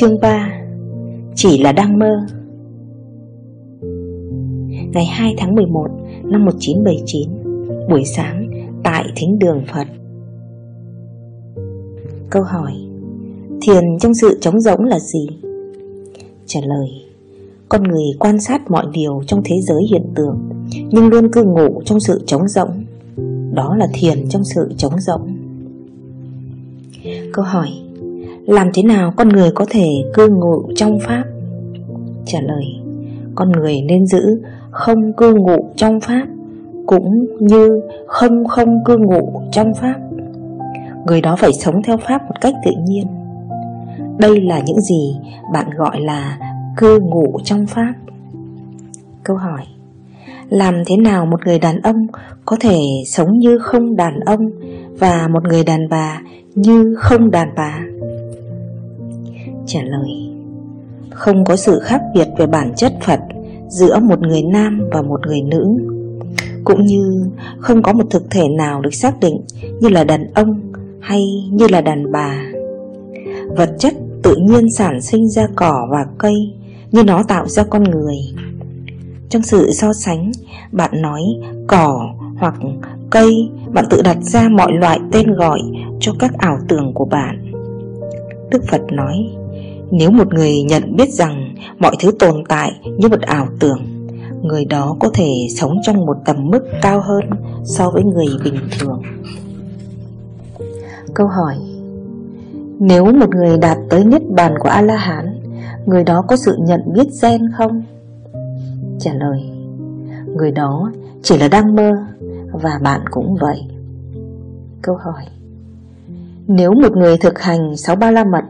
Chương 3 Chỉ là đang mơ. Ngày 2 tháng 11 năm 1979 Buổi sáng tại thính đường Phật. Câu hỏi, Thiền trong sự trống rỗng là gì? Trả lời, Con người quan sát mọi điều trong thế giới hiện tượng, Nhưng luôn cư ngụ trong sự trống rỗng. Đó là thiền trong sự trống rỗng. Câu hỏi làm thế nào con người có thể cư ngụ trong Pháp? Trả lời, Con người nên giữ không cư ngụ trong Pháp, Cũng như không không cư ngụ trong Pháp. Người đó phải sống theo Pháp một cách tự nhiên. Đây là những gì bạn gọi là cư ngụ trong Pháp. Câu hỏi, Làm thế nào một người đàn ông có thể sống như không đàn ông Và một người đàn bà như không đàn bà? Trả lời. Không có sự khác biệt về bản chất Phật giữa một người nam và một người nữ. Cũng như không có một thực thể nào được xác định như là đàn ông hay như là đàn bà. Vật chất tự nhiên sản sinh ra cỏ và cây như nó tạo ra con người. Trong sự so sánh, bạn nói cỏ hoặc cây Bạn tự đặt ra mọi loại tên gọi cho các ảo tưởng của bạn. Đức Phật nói nếu một người nhận biết rằng mọi thứ tồn tại như một ảo tưởng, Người đó có thể sống trong một tầm mức cao hơn so với người bình thường Câu hỏi, Nếu một người đạt tới Niết Bàn của A-la-hán, Người đó có sự nhận biết gen không? Trả lời, Người đó chỉ là đang mơ Và bạn cũng vậy Câu hỏi, Nếu một người thực hành sáu ba la mật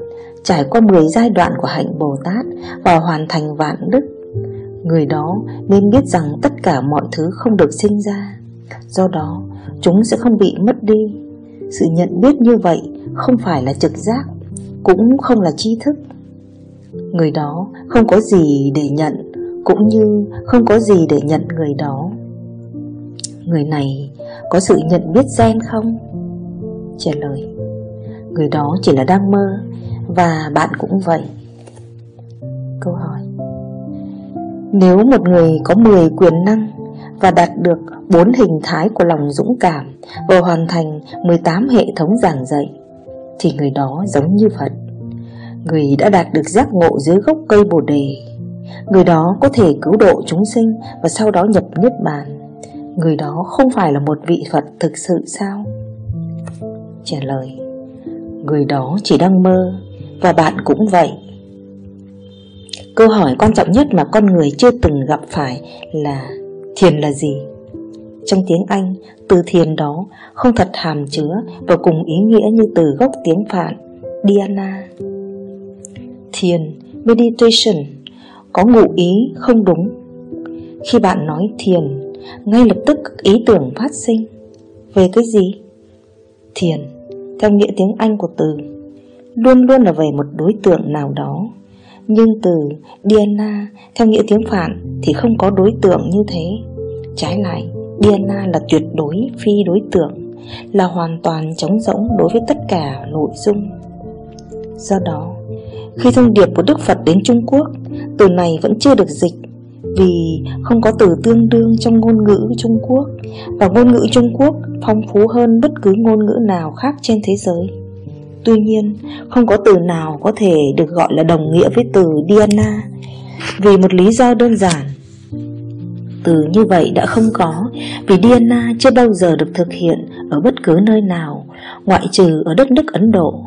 trải qua 10 giai đoạn của hạnh Bồ Tát và hoàn thành vạn đức. Người đó nên biết rằng tất cả mọi thứ không được sinh ra, do đó chúng sẽ không bị mất đi. Sự nhận biết như vậy không phải là trực giác, cũng không là tri thức. Người đó không có gì để nhận, cũng như không có gì để nhận người đó. Người này có sự nhận biết gen không? Trả lời Người đó chỉ là đang mơ và bạn cũng vậy. Câu hỏi. Nếu một người có 10 quyền năng Và đạt được 4 hình thái của lòng dũng cảm Và hoàn thành 18 hệ thống giảng dạy, Thì người đó giống như Phật. Người đã đạt được giác ngộ dưới gốc cây Bồ Đề. Người đó có thể cứu độ chúng sinh Và sau đó nhập Niết Bàn. Người đó không phải là một vị Phật thực sự sao? Trả lời. Người đó chỉ đang mơ và bạn cũng vậy Câu hỏi quan trọng nhất mà con người chưa từng gặp phải là Thiền là gì? Trong tiếng Anh, từ thiền đó không thật hàm chứa và cùng ý nghĩa như từ gốc tiếng Phạn, Dhyana. Thiền, meditation, có ngụ ý không đúng. Khi bạn nói thiền, ngay lập tức ý tưởng phát sinh. Về cái gì? Thiền, theo nghĩa tiếng Anh của từ luôn luôn là về một đối tượng nào đó. Nhưng từ Diana theo nghĩa tiếng Phạn thì không có đối tượng như thế. Trái lại, Diana là tuyệt đối phi đối tượng Là hoàn toàn trống rỗng đối với tất cả nội dung. Do đó, khi thông điệp của Đức Phật đến Trung Quốc Từ này vẫn chưa được dịch Vì không có từ tương đương trong ngôn ngữ Trung Quốc Và ngôn ngữ Trung Quốc phong phú hơn bất cứ ngôn ngữ nào khác trên thế giới. Tuy nhiên, không có từ nào có thể được gọi là đồng nghĩa với từ Diana. Vì một lý do đơn giản. Từ như vậy đã không có Vì Diana chưa bao giờ được thực hiện ở bất cứ nơi nào Ngoại trừ ở đất nước Ấn Độ.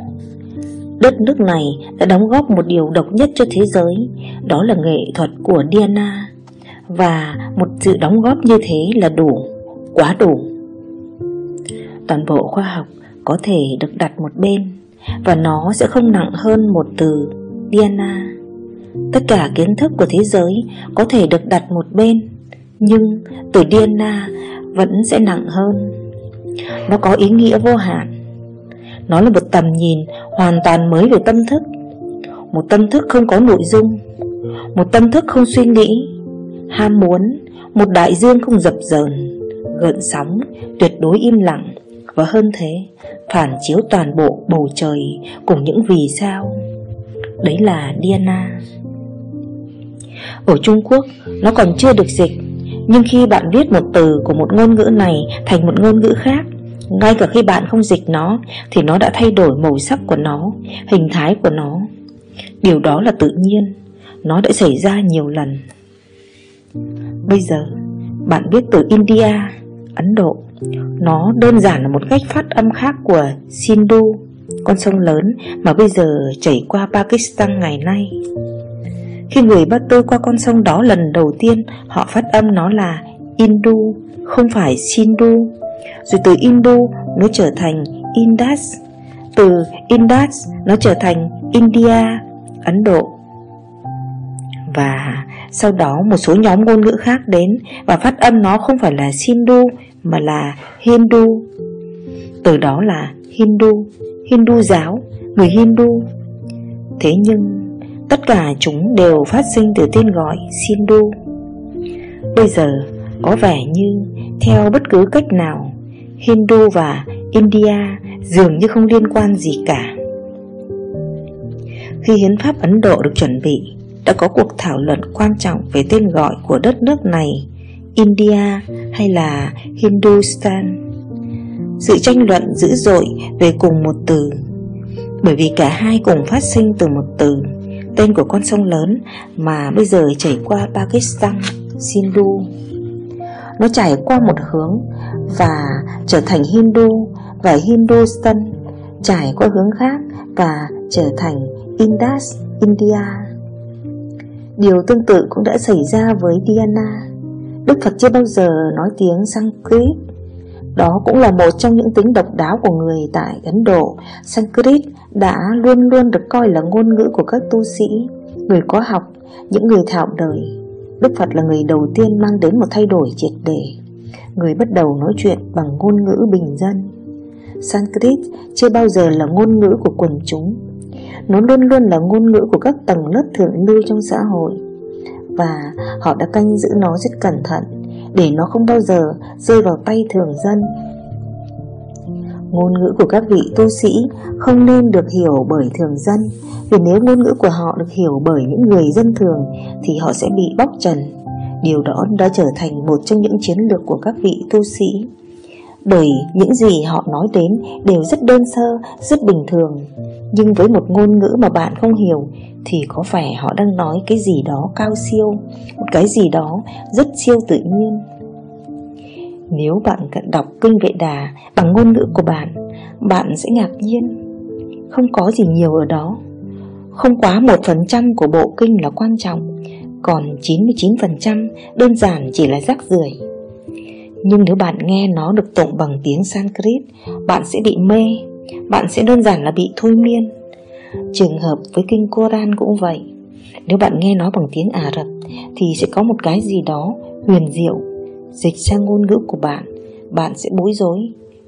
Đất nước này đã đóng góp một điều độc nhất cho thế giới Đó là nghệ thuật của Diana. Và một sự đóng góp như thế là đủ, quá đủ. Toàn bộ khoa học có thể được đặt một bên và nó sẽ không nặng hơn một từ Diana. Tất cả kiến thức của thế giới có thể được đặt một bên, nhưng từ Diana vẫn sẽ nặng hơn. Nó có ý nghĩa vô hạn. Nó là một tầm nhìn hoàn toàn mới về tâm thức. Một tâm thức không có nội dung, một tâm thức không suy nghĩ, ham muốn, một đại dương không dập dờn, gợn sóng, tuyệt đối im lặng và hơn thế phản chiếu toàn bộ bầu trời cùng những vì sao. Đấy là Diana. Ở Trung Quốc, Nó còn chưa được dịch, Nhưng khi bạn viết một từ của một ngôn ngữ này Thành một ngôn ngữ khác, Ngay cả khi bạn không dịch nó, Thì nó đã thay đổi màu sắc của nó, Hình thái của nó. Điều đó là tự nhiên, Nó đã xảy ra nhiều lần. Bây giờ, Bạn biết từ India, Ấn Độ. Nó đơn giản là một cách phát âm khác của Sindhu, Con sông lớn mà bây giờ chảy qua Pakistan ngày nay. Khi người bắt tôi qua con sông đó lần đầu tiên, Họ phát âm nó là Indu, Không phải Sindhu. Rồi từ Indu, nó trở thành Indus. Từ Indus, nó trở thành India, Ấn Độ. Và sau đó một số nhóm ngôn ngữ khác đến Và phát âm nó không phải là Sindhu mà là Hindu. Từ đó là Hindu Hindu giáo, Người Hindu. Thế nhưng, Tất cả chúng đều phát sinh từ tên gọi Sindhu. Bây giờ, có vẻ như Theo bất cứ cách nào, Hindu và India dường như không liên quan gì cả. Khi hiến pháp Ấn Độ được chuẩn bị, đã có cuộc thảo luận quan trọng về tên gọi của đất nước này. India hay là Hindustan? Sự tranh luận dữ dội về cùng một từ. Bởi vì cả hai cùng phát sinh từ một từ Tên của con sông lớn mà bây giờ chảy qua Pakistan, Sindhu. Nó chảy qua một hướng và trở thành Hindu và Hindustan Trải qua hướng khác và trở thành Indus, India. Điều tương tự cũng đã xảy ra với Diana Đức Phật chưa bao giờ nói tiếng Sanskrit. Đó cũng là một trong những tính độc đáo của người tại Ấn Độ. Sanskrit đã luôn luôn được coi là ngôn ngữ của các tu sĩ Người có học, những người thạo đời. Đức Phật là người đầu tiên mang đến một thay đổi triệt để Người bắt đầu nói chuyện bằng ngôn ngữ bình dân. Sanskrit chưa bao giờ là ngôn ngữ của quần chúng. Nó luôn luôn là ngôn ngữ của các tầng lớp thượng lưu trong xã hội. Và họ đã canh giữ nó rất cẩn thận, Để nó không bao giờ rơi vào tay thường dân. Ngôn ngữ của các vị tu sĩ không nên được hiểu bởi thường dân, Vì nếu ngôn ngữ của họ được hiểu bởi những người dân thường Thì họ sẽ bị bóc trần. Điều đó đã trở thành một trong những chiến lược của các vị tu sĩ. Bởi những gì họ nói đến đều rất đơn sơ, rất bình thường. Nhưng với một ngôn ngữ mà bạn không hiểu Thì có phải họ đang nói cái gì đó cao siêu Một cái gì đó rất siêu tự nhiên. Nếu bạn cận đọc kinh vệ đà bằng ngôn ngữ của bạn Bạn sẽ ngạc nhiên. Không có gì nhiều ở đó. Không quá 1% của bộ kinh là quan trọng Còn 99% đơn giản chỉ là rác rưởi. Nhưng nếu bạn nghe nó được tụng bằng tiếng Sanskrit, Bạn sẽ bị mê, bạn sẽ đơn giản là bị thôi miên. Trường hợp với kinh Koran cũng vậy. Nếu bạn nghe nó bằng tiếng Ả Rập, Thì sẽ có một cái gì đó huyền diệu, Dịch sang ngôn ngữ của bạn Bạn sẽ bối rối.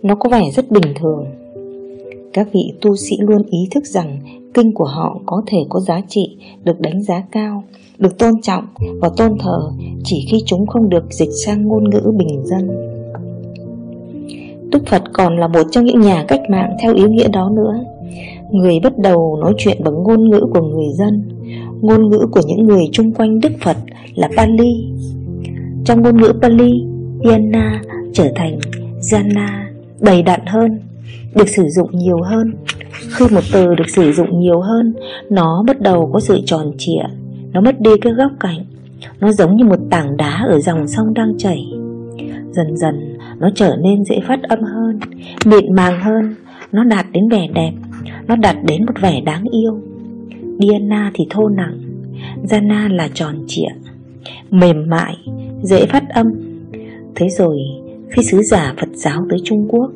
Nó có vẻ rất bình thường. Các vị tu sĩ luôn ý thức rằng Kinh của họ có thể có giá trị Được đánh giá cao Được tôn trọng và tôn thờ Chỉ khi chúng không được dịch sang ngôn ngữ bình dân. Đức Phật còn là một trong những nhà cách mạng theo ý nghĩa đó nữa. Người bắt đầu nói chuyện bằng ngôn ngữ của người dân Ngôn ngữ của những người chung quanh Đức Phật là Pali. Trong ngôn ngữ Pali, Yana trở thành Jana đầy đặn hơn. Được sử dụng nhiều hơn. Khi một từ được sử dụng nhiều hơn, Nó bắt đầu có sự tròn trịa, Nó mất đi cái góc cạnh. Nó giống như một tảng đá ở dòng sông đang chảy. Dần dần, nó trở nên dễ phát âm hơn, Mịn màng hơn. Nó đạt đến vẻ đẹp, Nó đạt đến một vẻ đáng yêu. Diana thì thô nặng Jana là tròn trịa, Mềm mại, Dễ phát âm. Thế rồi khi sứ giả Phật giáo tới Trung Quốc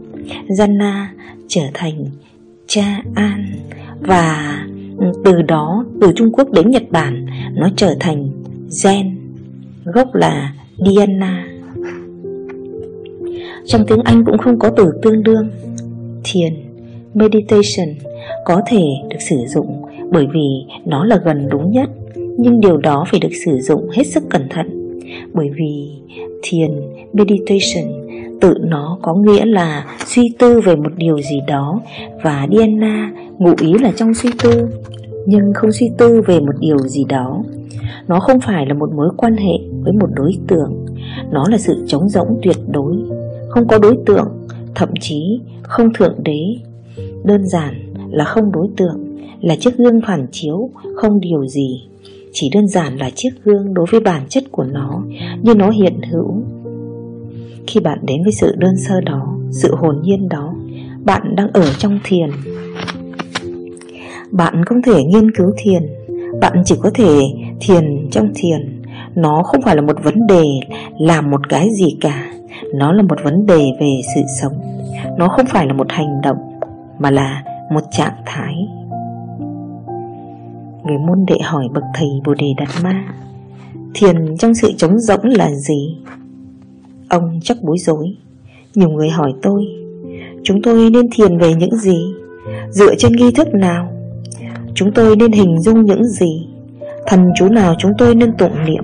Zanna trở thành Cha An Và từ đó Từ Trung Quốc đến Nhật Bản Nó trở thành Zen Gốc là Diana. Trong tiếng Anh cũng không có từ tương đương Thiền, meditation có thể được sử dụng bởi vì nó là gần đúng nhất Nhưng điều đó phải được sử dụng hết sức cẩn thận. Bởi vì thiền, meditation tự nó có nghĩa là suy tư về một điều gì đó Và Diana ngụ ý là trong suy tư Nhưng không suy tư về một điều gì đó. Nó không phải là một mối quan hệ với một đối tượng. Nó là sự trống rỗng tuyệt đối. Không có đối tượng Thậm chí không thượng đế. Đơn giản là không đối tượng Là chiếc gương phản chiếu Không điều gì. Chỉ đơn giản là chiếc gương đối với bản chất của nó Như nó hiện hữu. Khi bạn đến với sự đơn sơ đó, Sự hồn nhiên đó, Bạn đang ở trong thiền. Bạn không thể nghiên cứu thiền. Bạn chỉ có thể thiền trong thiền. Nó không phải là một vấn đề Làm một cái gì cả. Nó là một vấn đề về sự sống. Nó không phải là một hành động, Mà là một trạng thái. Người môn đệ hỏi bậc thầy Bồ Đề Đạt Ma Thiền trong sự trống rỗng là gì? Ông chắc bối rối Nhiều người hỏi tôi, Chúng tôi nên thiền về những gì? Dựa trên nghi thức nào? Chúng tôi nên hình dung những gì? Thần chú nào chúng tôi nên tụng niệm?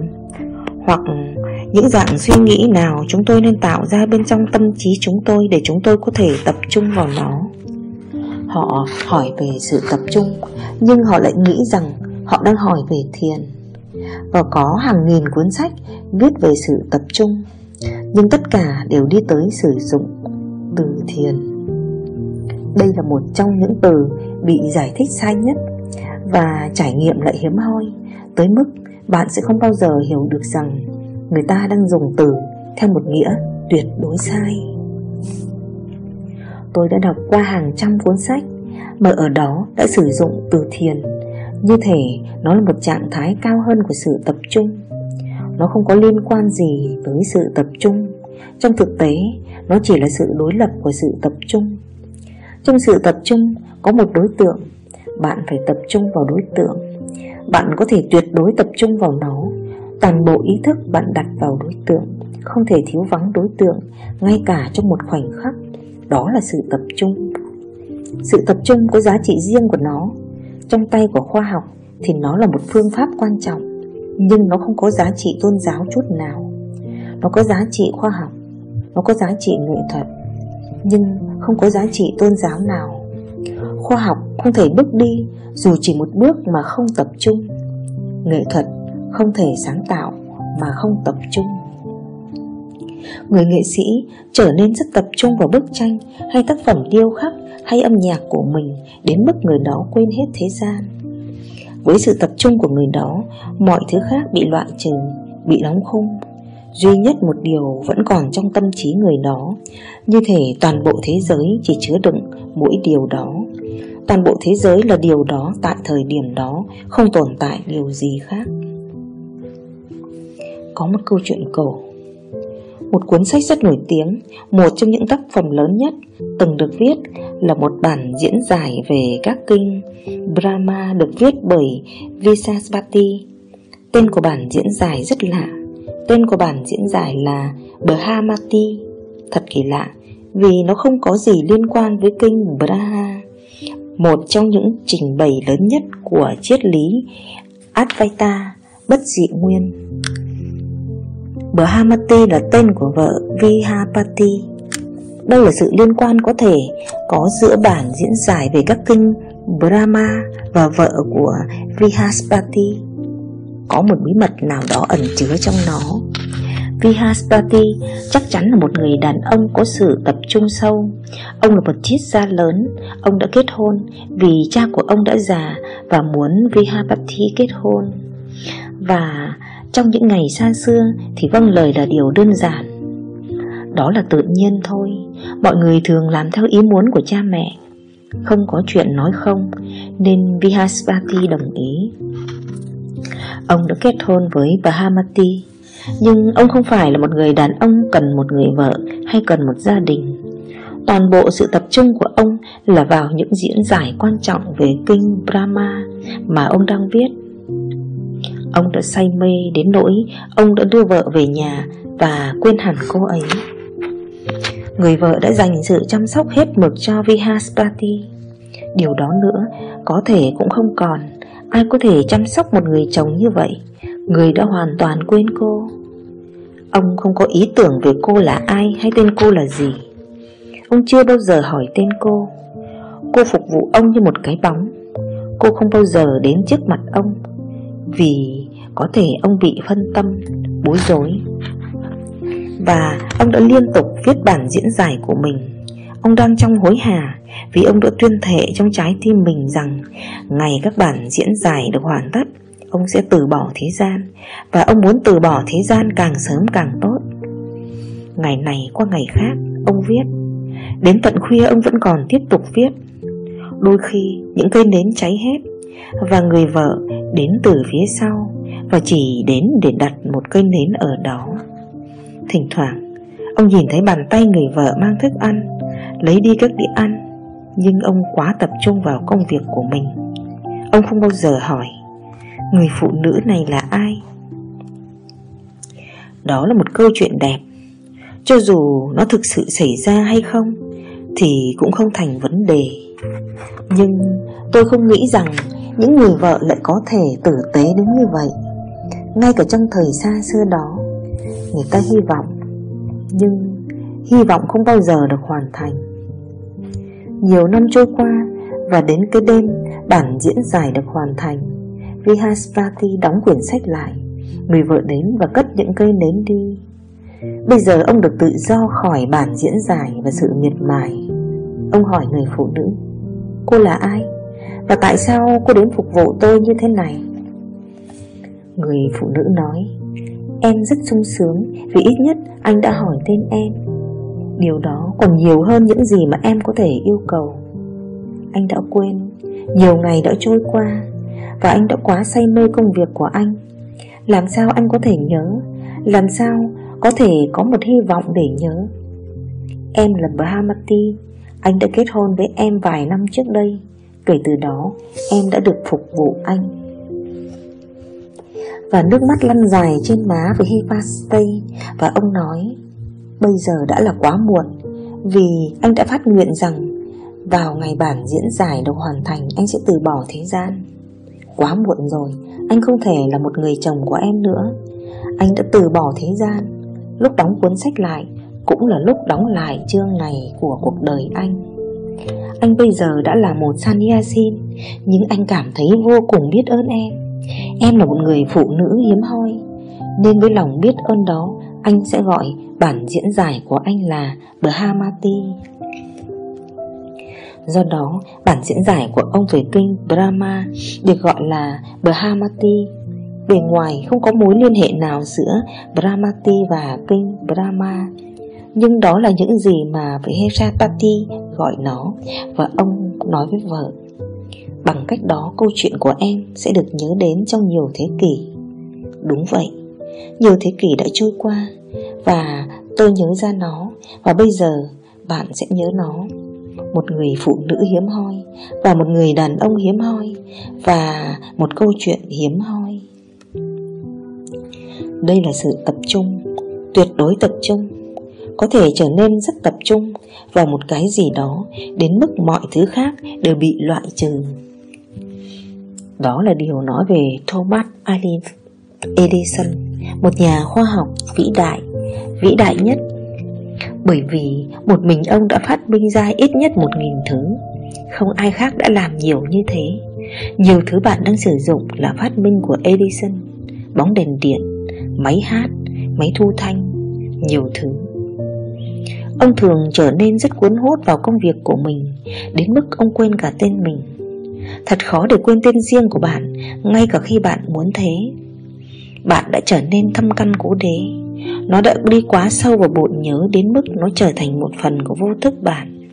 Hoặc những dạng suy nghĩ nào chúng tôi nên tạo ra bên trong tâm trí chúng tôi để chúng tôi có thể tập trung vào nó? Họ hỏi về sự tập trung, Nhưng họ lại nghĩ rằng họ đang hỏi về thiền. Và có hàng nghìn cuốn sách viết về sự tập trung, Nhưng tất cả đều đi tới sử dụng từ thiền. Đây là một trong những từ bị giải thích sai nhất Và trải nghiệm lại hiếm hoi, Tới mức bạn sẽ không bao giờ hiểu được rằng Người ta đang dùng từ theo một nghĩa tuyệt đối sai. Tôi đã đọc qua hàng trăm cuốn sách Mà ở đó đã sử dụng từ thiền. Như thể nó là một trạng thái cao hơn của sự tập trung. Nó không có liên quan gì tới sự tập trung. Trong thực tế, nó chỉ là sự đối lập của sự tập trung. Trong sự tập trung có một đối tượng. Bạn phải tập trung vào đối tượng. Bạn có thể tuyệt đối tập trung vào nó. Toàn bộ ý thức bạn đặt vào đối tượng. Không thể thiếu vắng đối tượng Ngay cả trong một khoảnh khắc đó là sự tập trung. Sự tập trung có giá trị riêng của nó. Trong tay của khoa học Thì nó là một phương pháp quan trọng, Nhưng nó không có giá trị tôn giáo chút nào. Nó có giá trị khoa học, Nó có giá trị nghệ thuật, Nhưng không có giá trị tôn giáo nào. Khoa học không thể bước đi Dù chỉ một bước mà không tập trung. Nghệ thuật không thể sáng tạo Mà không tập trung. Người nghệ sĩ trở nên rất tập trung vào bức tranh hay tác phẩm điêu khắc hay âm nhạc của mình đến mức người đó quên hết thế gian. Với sự tập trung của người đó, mọi thứ khác bị loại trừ, bị đóng khung. Duy nhất một điều vẫn còn trong tâm trí người đó, như thể toàn bộ thế giới chỉ chứa đựng mỗi điều đó. Toàn bộ thế giới là điều đó tại thời điểm đó, không tồn tại điều gì khác. Có một câu chuyện cổ một cuốn sách rất nổi tiếng, một trong những tác phẩm lớn nhất từng được viết là một bản diễn giải về các kinh Brahma được viết bởi Visaspati. Tên của bản diễn giải rất lạ. Tên của bản diễn giải là Brahmati. Thật kỳ lạ, vì nó không có gì liên quan với kinh Braha, một trong những trình bày lớn nhất của triết lý Advaita, bất dị nguyên. Brahmati là tên của vợ Vihapati. Đây là sự liên quan có thể có giữa bản diễn giải về các kinh Brahma và vợ của Vihaspati Có một bí mật nào đó ẩn chứa trong nó? Vihaspati chắc chắn là một người đàn ông có sự tập trung sâu. Ông là một triết gia lớn. Ông đã kết hôn vì cha của ông đã già và muốn Vihapati kết hôn. Và trong những ngày xa xưa thì vâng lời là điều đơn giản. Đó là tự nhiên thôi. Mọi người thường làm theo ý muốn của cha mẹ. Không có chuyện nói không, Nên Vihaspati đồng ý. Ông đã kết hôn với Bahamati, Nhưng ông không phải là một người đàn ông cần một người vợ hay cần một gia đình. Toàn bộ sự tập trung của ông là vào những diễn giải quan trọng về kinh Brahma mà ông đang viết. Ông đã say mê đến nỗi Ông đã đưa vợ về nhà Và quên hẳn cô ấy. Người vợ đã dành sự chăm sóc hết mực cho Vihaspati Điều đó nữa, Có thể cũng không còn. Ai có thể chăm sóc một người chồng như vậy? Người đã hoàn toàn quên cô. Ông không có ý tưởng về cô là ai hay tên cô là gì. Ông chưa bao giờ hỏi tên cô. Cô phục vụ ông như một cái bóng. Cô không bao giờ đến trước mặt ông. Vì có thể ông bị phân tâm, bối rối. Và ông đã liên tục viết bản diễn giải của mình. Ông đang trong hối hả Vì ông đã tuyên thệ trong trái tim mình rằng Ngày các bản diễn giải được hoàn tất Ông sẽ từ bỏ thế gian. Và ông muốn từ bỏ thế gian càng sớm càng tốt. Ngày này qua ngày khác Ông viết. Đến tận khuya ông vẫn còn tiếp tục viết. Đôi khi những cây nến cháy hết. Và người vợ đến từ phía sau Và chỉ đến để đặt một cây nến ở đó. Thỉnh thoảng, Ông nhìn thấy bàn tay người vợ mang thức ăn, Lấy đi các đĩa ăn, Nhưng ông quá tập trung vào công việc của mình. Ông không bao giờ hỏi, Người phụ nữ này là ai? Đó là một câu chuyện đẹp. Cho dù nó thực sự xảy ra hay không Thì cũng không thành vấn đề. Nhưng tôi không nghĩ rằng những người vợ lại có thể tử tế đến như vậy. Ngay cả trong thời xa xưa đó, Người ta hy vọng, Nhưng hy vọng không bao giờ được hoàn thành. Nhiều năm trôi qua Và đến cái đêm bản diễn giải được hoàn thành Vihasprati đóng quyển sách lại, Người vợ đến và cất những cây nến đi. Bây giờ ông được tự do khỏi bản diễn giải và sự miệt mài. Ông hỏi người phụ nữ, Cô là ai? Và tại sao cô đến phục vụ tôi như thế này? Người phụ nữ nói, Em rất sung sướng vì ít nhất anh đã hỏi tên em. Điều đó còn nhiều hơn những gì mà em có thể yêu cầu. Anh đã quên, Nhiều ngày đã trôi qua và anh đã quá say mê công việc của anh. Làm sao anh có thể nhớ? Làm sao có thể có một hy vọng để nhớ? Em là Bahamati Anh đã kết hôn với em vài năm trước đây. Kể từ đó, em đã được phục vụ anh. Và nước mắt lăn dài trên má với Hepastay Và ông nói, Bây giờ đã là quá muộn, Vì anh đã phát nguyện rằng Vào ngày bản diễn giải được hoàn thành, Anh sẽ từ bỏ thế gian. Quá muộn rồi, Anh không thể là một người chồng của em nữa. Anh đã từ bỏ thế gian. Lúc đóng cuốn sách lại Cũng là lúc đóng lại chương này của cuộc đời anh. Anh bây giờ đã là một sannyasin Nhưng anh cảm thấy vô cùng biết ơn em Em là một người phụ nữ hiếm hoi Nên với lòng biết ơn đó Anh sẽ gọi bản diễn giải của anh là Brahmati Do đó, bản diễn giải của ông về kinh Brahma được gọi là Brahmati. Bề ngoài không có mối liên hệ nào giữa Brahmati và kinh Brahma, nhưng đó là những gì mà Vihesatati gọi nó và ông nói với vợ. Bằng cách đó câu chuyện của em sẽ được nhớ đến trong nhiều thế kỷ. Đúng vậy, nhiều thế kỷ đã trôi qua và tôi nhớ ra nó và bây giờ bạn sẽ nhớ nó một người phụ nữ hiếm hoi và một người đàn ông hiếm hoi và một câu chuyện hiếm hoi. Đây là sự tập trung, tuyệt đối tập trung, có thể trở nên rất tập trung vào một cái gì đó đến mức mọi thứ khác đều bị loại trừ. Đó là điều nói về Thomas Edison, một nhà khoa học vĩ đại, vĩ đại nhất. Bởi vì một mình ông đã phát minh ra ít nhất một nghìn thứ Không ai khác đã làm nhiều như thế. Nhiều thứ bạn đang sử dụng là phát minh của Edison Bóng đèn điện, máy hát, máy thu thanh, nhiều thứ. Ông thường trở nên rất cuốn hút vào công việc của mình, Đến mức ông quên cả tên mình. Thật khó để quên tên riêng của bạn, Ngay cả khi bạn muốn thế. Bạn đã trở nên thâm căn cố đế. Nó đã đi quá sâu vào bộn nhớ đến mức nó trở thành một phần của vô thức bạn.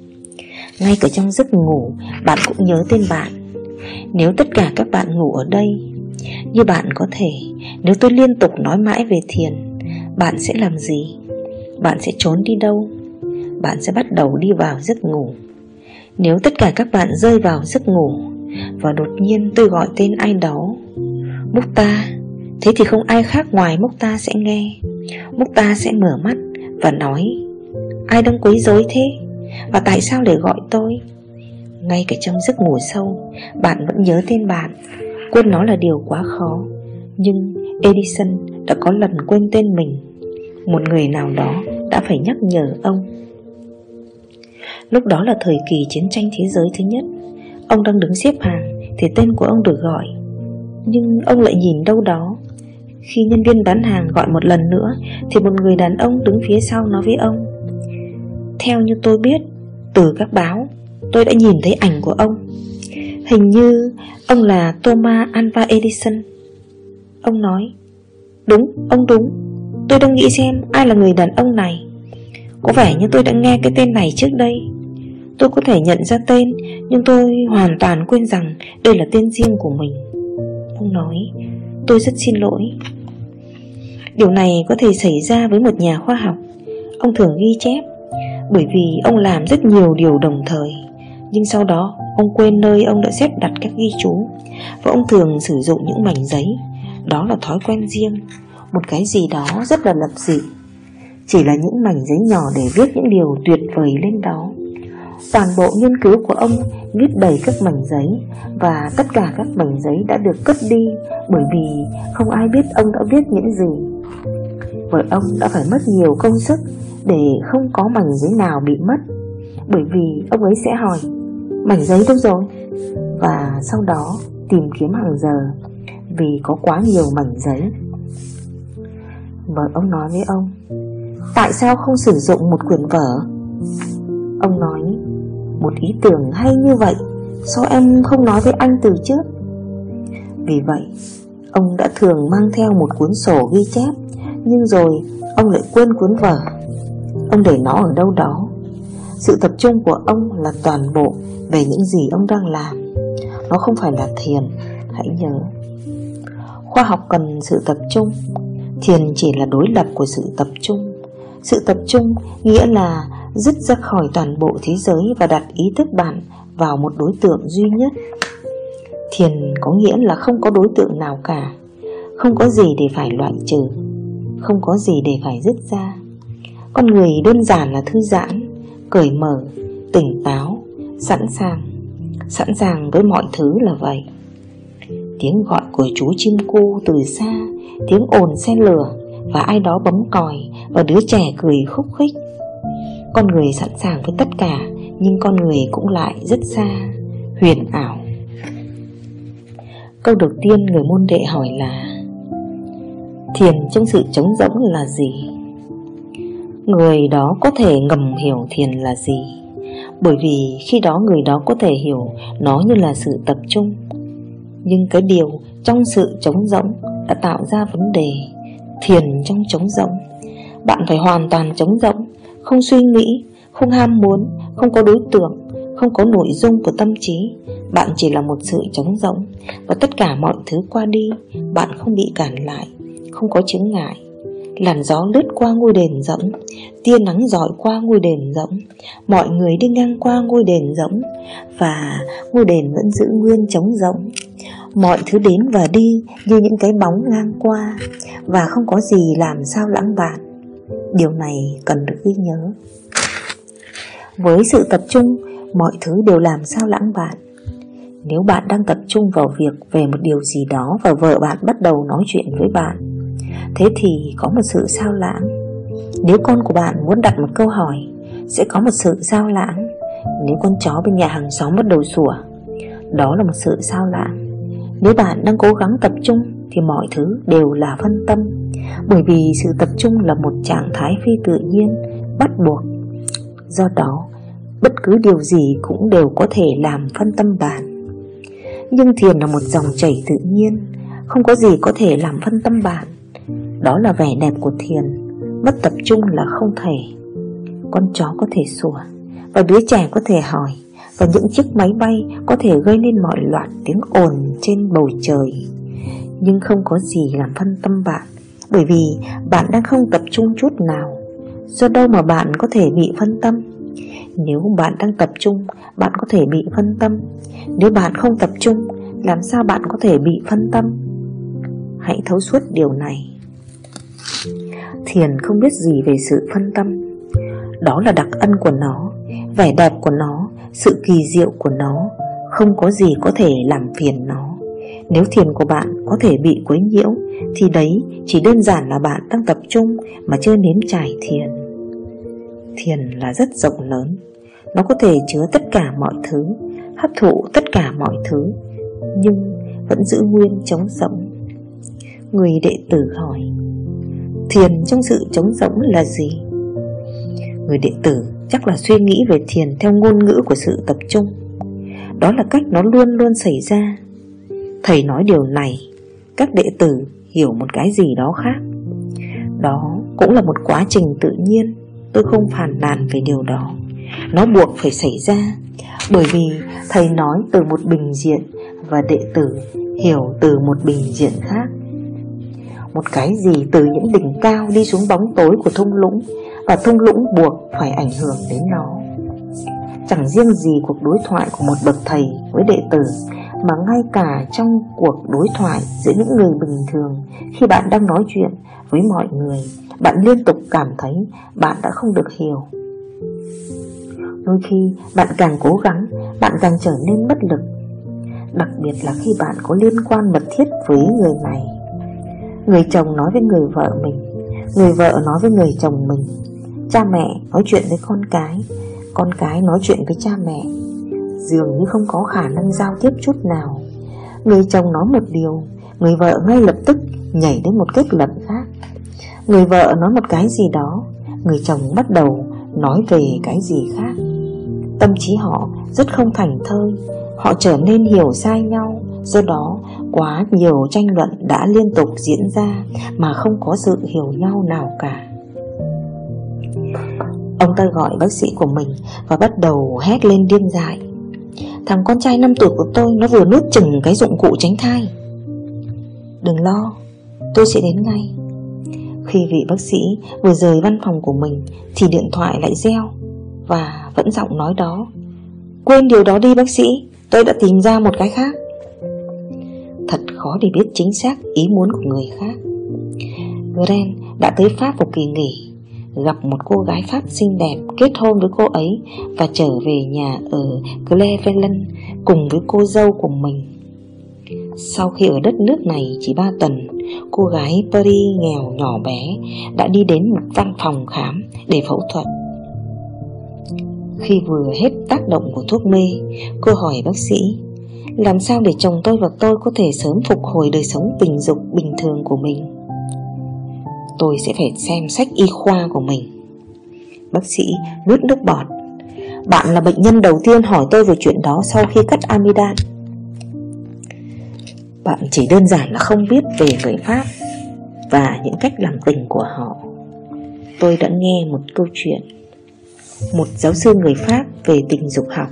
Ngay cả trong giấc ngủ, Bạn cũng nhớ tên bạn. Nếu tất cả các bạn ngủ ở đây, Như bạn có thể, Nếu tôi liên tục nói mãi về thiền, Bạn sẽ làm gì? Bạn sẽ trốn đi đâu? Bạn sẽ bắt đầu đi vào giấc ngủ. Nếu tất cả các bạn rơi vào giấc ngủ Và đột nhiên tôi gọi tên ai đó Mukta Thế thì không ai khác ngoài Mukta sẽ nghe. Mukta sẽ mở mắt và nói, Ai đang quấy rối thế? Và tại sao để gọi tôi? Ngay cả trong giấc ngủ sâu, Bạn vẫn nhớ tên bạn. Quên nó là điều quá khó, Nhưng Edison đã có lần quên tên mình. Một người nào đó đã phải nhắc nhở ông. Lúc đó là thời kỳ chiến tranh thế giới thứ nhất. Ông đang đứng xếp hàng Thì tên của ông được gọi. Nhưng ông lại nhìn đâu đó. Khi nhân viên bán hàng gọi một lần nữa Thì một người đàn ông đứng phía sau nói với ông Theo như tôi biết Từ các báo Tôi đã nhìn thấy ảnh của ông. Hình như ông là Thomas Alva Edison. Ông nói Đúng, ông đúng. Tôi đang nghĩ xem ai là người đàn ông này. Có vẻ như tôi đã nghe cái tên này trước đây. Tôi có thể nhận ra tên, Nhưng tôi hoàn toàn quên rằng Đây là tên riêng của mình. Ông nói, Tôi rất xin lỗi. Điều này có thể xảy ra với một nhà khoa học. Ông thường ghi chép, Bởi vì ông làm rất nhiều điều đồng thời. Nhưng sau đó, Ông quên nơi ông đã xếp đặt các ghi chú, Và ông thường sử dụng những mảnh giấy. Đó là thói quen riêng, Một cái gì đó rất là lập dị. Chỉ là những mảnh giấy nhỏ để viết những điều tuyệt vời lên đó. Toàn bộ nghiên cứu của ông viết đầy các mảnh giấy Và tất cả các mảnh giấy đã được cất đi Bởi vì không ai biết ông đã viết những gì. Bởi ông đã phải mất nhiều công sức Để không có mảnh giấy nào bị mất. Bởi vì ông ấy sẽ hỏi, Mảnh giấy đâu rồi? Và sau đó tìm kiếm hàng giờ Vì có quá nhiều mảnh giấy. Vợ ông nói với ông, Tại sao không sử dụng một quyển vở? Ông nói, Một ý tưởng hay như vậy, Sao em không nói với anh từ trước? Vì vậy, Ông đã thường mang theo một cuốn sổ ghi chép, Nhưng rồi ông lại quên cuốn vở. Ông để nó ở đâu đó. Sự tập trung của ông là toàn bộ về những gì ông đang làm. Nó không phải là thiền, Hãy nhớ. Khoa học cần sự tập trung. Thiền chỉ là đối lập của sự tập trung. Sự tập trung nghĩa là dứt ra khỏi toàn bộ thế giới Và đặt ý thức bạn vào một đối tượng duy nhất. Thiền có nghĩa là không có đối tượng nào cả Không có gì để phải loại trừ Không có gì để phải dứt ra. Con người đơn giản là thư giãn Cởi mở, tỉnh táo Sẵn sàng Sẵn sàng với mọi thứ là vậy. Tiếng gọi của chú chim cu từ xa Tiếng ồn xe lửa Và ai đó bấm còi Và đứa trẻ cười khúc khích. Con người sẵn sàng với tất cả, Nhưng con người cũng lại rất xa. Huyền ảo. Câu đầu tiên người môn đệ hỏi là, Thiền trong sự trống rỗng là gì? Người đó có thể ngầm hiểu thiền là gì, bởi vì khi đó người đó có thể hiểu nó như là sự tập trung. Nhưng cái điều trong sự trống rỗng đã tạo ra vấn đề, Thiền trong trống rỗng. Bạn phải hoàn toàn trống rỗng không suy nghĩ, không ham muốn, không có đối tượng Không có nội dung của tâm trí. Bạn chỉ là một sự trống rỗng Và tất cả mọi thứ qua đi Bạn không bị cản lại Không có chứng ngại. Làn gió lướt qua ngôi đền rỗng Tia nắng dọi qua ngôi đền rỗng Mọi người đi ngang qua ngôi đền rỗng Và ngôi đền vẫn giữ nguyên trống rỗng. Mọi thứ đến và đi như những cái bóng ngang qua Và không có gì làm sao lãng bạn Điều này cần được ghi nhớ. Với sự tập trung, Mọi thứ đều làm sao lãng bạn Nếu bạn đang tập trung vào việc về một điều gì đó Và vợ bạn bắt đầu nói chuyện với bạn, Thế thì có một sự sao lãng. Nếu con của bạn muốn đặt một câu hỏi, Sẽ có một sự sao lãng. Nếu con chó bên nhà hàng xóm bắt đầu sủa, Đó là một sự sao lãng. Nếu bạn đang cố gắng tập trung thì mọi thứ đều là phân tâm. Bởi vì sự tập trung là một trạng thái phi tự nhiên, Bắt buộc. Do đó, Bất cứ điều gì cũng đều có thể làm phân tâm bạn. Nhưng thiền là một dòng chảy tự nhiên, Không có gì có thể làm phân tâm bạn. Đó là vẻ đẹp của thiền, Mất tập trung là không thể. Con chó có thể sủa, Và đứa trẻ có thể hỏi, Và những chiếc máy bay có thể gây nên mọi loạt tiếng ồn trên bầu trời. Nhưng không có gì làm phân tâm bạn, Bởi vì bạn đang không tập trung chút nào. Do đâu mà bạn có thể bị phân tâm? Nếu bạn đang tập trung, Bạn có thể bị phân tâm. Nếu bạn không tập trung, Làm sao bạn có thể bị phân tâm? Hãy thấu suốt điều này. Thiền không biết gì về sự phân tâm. Đó là đặc ân của nó, Vẻ đẹp của nó, Sự kỳ diệu của nó. Không có gì có thể làm phiền nó. Nếu thiền của bạn có thể bị quấy nhiễu, Thì đấy chỉ đơn giản là bạn đang tập trung Mà chưa nếm trải thiền. Thiền là rất rộng lớn. Nó có thể chứa tất cả mọi thứ, Hấp thụ tất cả mọi thứ, Nhưng vẫn giữ nguyên trống rỗng. Người đệ tử hỏi, Thiền trong sự trống rỗng là gì? Người đệ tử chắc là suy nghĩ về thiền theo ngôn ngữ của sự tập trung. Đó là cách nó luôn luôn xảy ra. Thầy nói điều này, Các đệ tử hiểu một cái gì đó khác. Đó cũng là một quá trình tự nhiên, Tôi không phản nàn về điều đó. Nó buộc phải xảy ra, Bởi vì thầy nói từ một bình diện Và đệ tử hiểu từ một bình diện khác. Một cái gì từ những đỉnh cao đi xuống bóng tối của thung lũng Và thung lũng buộc phải ảnh hưởng đến nó. Chẳng riêng gì cuộc đối thoại của một bậc thầy với đệ tử mà ngay cả trong cuộc đối thoại giữa những người bình thường, Khi bạn đang nói chuyện với mọi người, Bạn liên tục cảm thấy bạn đã không được hiểu. Đôi khi, bạn càng cố gắng, Bạn càng trở nên bất lực, Đặc biệt là khi bạn có liên quan mật thiết với người này. Người chồng nói với người vợ mình, Người vợ nói với người chồng mình, Cha mẹ, nói chuyện với con cái Con cái nói chuyện với cha mẹ. Dường như không có khả năng giao tiếp chút nào. Người chồng nói một điều, Người vợ ngay lập tức nhảy đến một kết luận khác. Người vợ nói một cái gì đó, Người chồng bắt đầu nói về cái gì khác. Tâm trí họ rất không thành thơi, Họ trở nên hiểu sai nhau, Do đó quá nhiều tranh luận đã liên tục diễn ra Mà không có sự hiểu nhau nào cả. Ông ta gọi bác sĩ của mình Và bắt đầu hét lên điên dại. Thằng con trai 5 tuổi của tôi Nó vừa nuốt chừng cái dụng cụ tránh thai. Đừng lo, Tôi sẽ đến ngay. Khi vị bác sĩ vừa rời văn phòng của mình Thì điện thoại lại reo Và vẫn giọng nói đó. Quên điều đó đi bác sĩ, Tôi đã tìm ra một cái khác. Thật khó để biết chính xác ý muốn của người khác. Gren đã tới Pháp vào kỳ nghỉ. Gặp một cô gái Pháp xinh đẹp, Kết hôn với cô ấy Và trở về nhà ở Cleveland Cùng với cô dâu của mình. Sau khi ở đất nước này chỉ 3 tuần, Cô gái Paris nghèo nhỏ bé Đã đi đến một văn phòng khám Để phẫu thuật. Khi vừa hết tác động của thuốc mê, Cô hỏi bác sĩ, Làm sao để chồng tôi và tôi có thể sớm phục hồi đời sống tình dục bình thường của mình? Tôi sẽ phải xem sách y khoa của mình. Bác sĩ nuốt nước bọt. Bạn là bệnh nhân đầu tiên hỏi tôi về chuyện đó sau khi cắt amidan Bạn chỉ đơn giản là không biết về người Pháp Và những cách làm tình của họ. Tôi đã nghe một câu chuyện. Một giáo sư người Pháp về tình dục học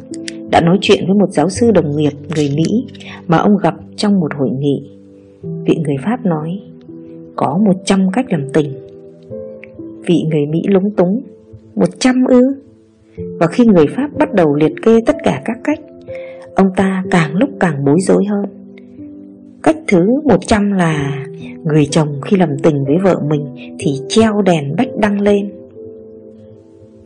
đã nói chuyện với một giáo sư đồng nghiệp người Mỹ mà ông gặp trong một hội nghị. Vị người Pháp nói, có 100 cách làm tình. Vị người Mỹ lúng túng, 100 ư? Và khi người Pháp bắt đầu liệt kê tất cả các cách, ông ta càng lúc càng bối rối hơn. Cách thứ 100 là người chồng khi làm tình với vợ mình thì treo đèn bách đăng lên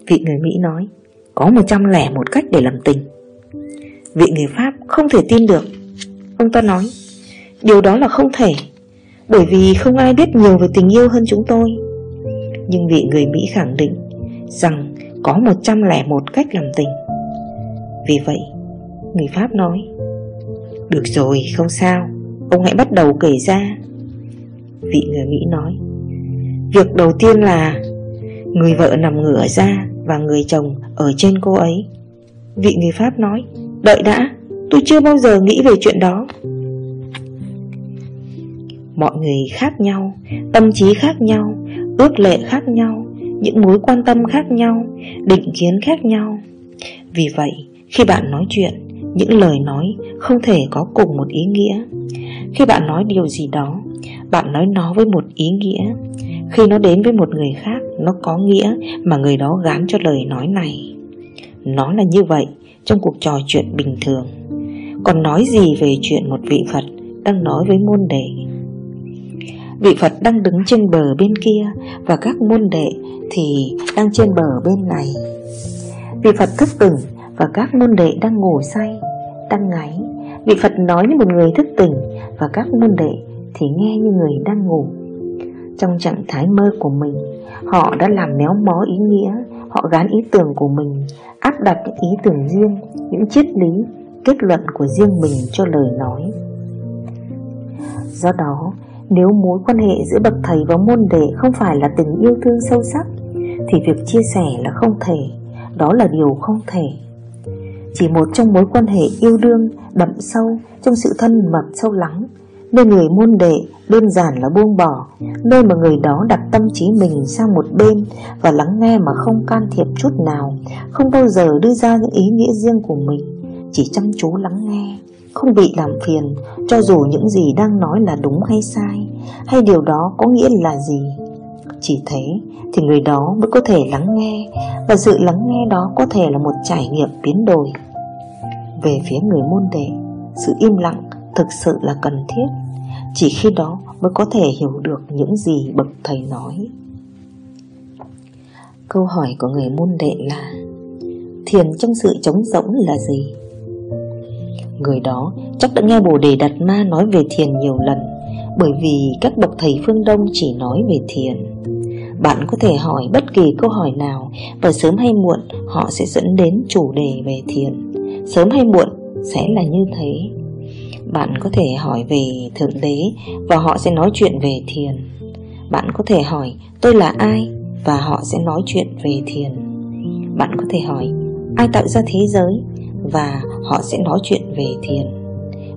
Vị người Mỹ nói Có 101 cách để làm tình Vị người Pháp không thể tin được Ông ta nói Điều đó là không thể bởi vì không ai biết nhiều về tình yêu hơn chúng tôi. Nhưng vị người Mỹ khẳng định Rằng có 101 cách làm tình. Vì vậy Người Pháp nói Được rồi không sao Ông hãy bắt đầu kể ra. Vị người Mỹ nói Việc đầu tiên là Người vợ nằm ngửa ra và người chồng ở trên cô ấy. Vị người Pháp nói Đợi đã, tôi chưa bao giờ nghĩ về chuyện đó. Mọi người khác nhau, tâm trí khác nhau, ước lệ khác nhau Những mối quan tâm khác nhau, định kiến khác nhau. Vì vậy, khi bạn nói chuyện Những lời nói không thể có cùng một ý nghĩa. Khi bạn nói điều gì đó Bạn nói nó với một ý nghĩa. Khi nó đến với một người khác Nó có nghĩa mà người đó gán cho lời nói này. Nó là như vậy trong cuộc trò chuyện bình thường. Còn nói gì về chuyện một vị Phật đang nói với môn đề Vị Phật đang đứng trên bờ bên kia Và các môn đệ thì đang trên bờ bên này. Vị Phật thức tỉnh và các môn đệ đang ngủ say Đang ngáy. Vị Phật nói như một người thức tỉnh Và các môn đệ thì nghe như người đang ngủ. Trong trạng thái mơ của mình Họ đã làm méo mó ý nghĩa Họ gán ý tưởng của mình Áp đặt những ý tưởng riêng Những triết lý kết luận của riêng mình cho lời nói. Do đó, nếu mối quan hệ giữa bậc thầy và môn đệ không phải là tình yêu thương sâu sắc Thì việc chia sẻ là không thể, đó là điều không thể. Chỉ một trong mối quan hệ yêu đương đậm sâu trong sự thân mật sâu lắng Nơi người môn đệ đơn giản là buông bỏ Nơi mà người đó đặt tâm trí mình sang một bên Và lắng nghe mà không can thiệp chút nào Không bao giờ đưa ra những ý nghĩa riêng của mình Chỉ chăm chú lắng nghe. Không bị làm phiền, Cho dù những gì đang nói là đúng hay sai, Hay điều đó có nghĩa là gì. Chỉ thế thì người đó mới có thể lắng nghe, Và sự lắng nghe đó có thể là một trải nghiệm biến đổi. Về phía người môn đệ, Sự im lặng thực sự là cần thiết, Chỉ khi đó mới có thể hiểu được những gì bậc thầy nói. Câu hỏi của người môn đệ là, Thiền trong sự trống rỗng là gì? Người đó chắc đã nghe Bồ Đề Đạt Ma nói về thiền nhiều lần, Bởi vì các bậc thầy phương Đông chỉ nói về thiền. Bạn có thể hỏi bất kỳ câu hỏi nào Và sớm hay muộn họ sẽ dẫn đến chủ đề về thiền. Sớm hay muộn sẽ là như thế. Bạn có thể hỏi về Thượng Đế và họ sẽ nói chuyện về thiền. Bạn có thể hỏi, tôi là ai? và họ sẽ nói chuyện về thiền. Bạn có thể hỏi, ai tạo ra thế giới? Và họ sẽ nói chuyện về thiền.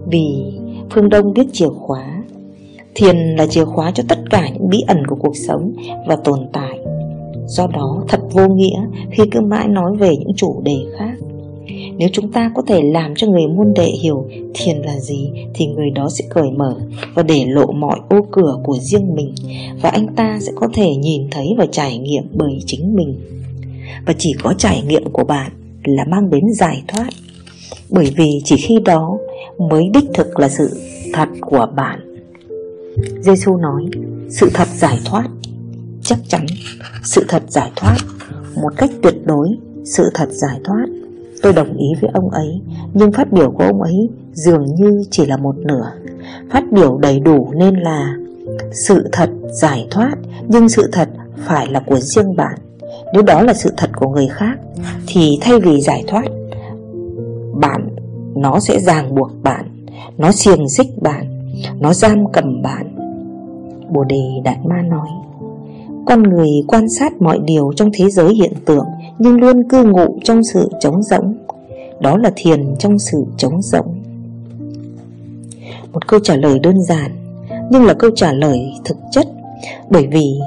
Vì phương Đông biết chìa khóa, Thiền là chìa khóa cho tất cả những bí ẩn của cuộc sống và tồn tại. Do đó, thật vô nghĩa khi cứ mãi nói về những chủ đề khác. Nếu chúng ta có thể làm cho người môn đệ hiểu thiền là gì, Thì người đó sẽ cởi mở và để lộ mọi ô cửa của riêng mình, Và anh ta sẽ có thể nhìn thấy và trải nghiệm bởi chính mình. Và chỉ có trải nghiệm của bạn là mang đến giải thoát. Bởi vì chỉ khi đó mới đích thực là sự thật của bạn. Giêsu nói, sự thật giải thoát. Chắc chắn, sự thật giải thoát. Một cách tuyệt đối, sự thật giải thoát. Tôi đồng ý với ông ấy, Nhưng phát biểu của ông ấy dường như chỉ là một nửa. Phát biểu đầy đủ nên là Sự thật giải thoát, Nhưng sự thật phải là của riêng bạn. Nếu đó là sự thật của người khác, Thì thay vì giải thoát, Bạn, Nó sẽ ràng buộc bạn, Nó xiềng xích bạn, Nó giam cầm bạn. Bồ Đề Đạt Ma nói, con người quan sát mọi điều trong thế giới hiện tượng Nhưng luôn cư ngụ trong sự trống rỗng. Đó là thiền trong sự trống rỗng. Một câu trả lời đơn giản, Nhưng là câu trả lời thực chất, Bởi vì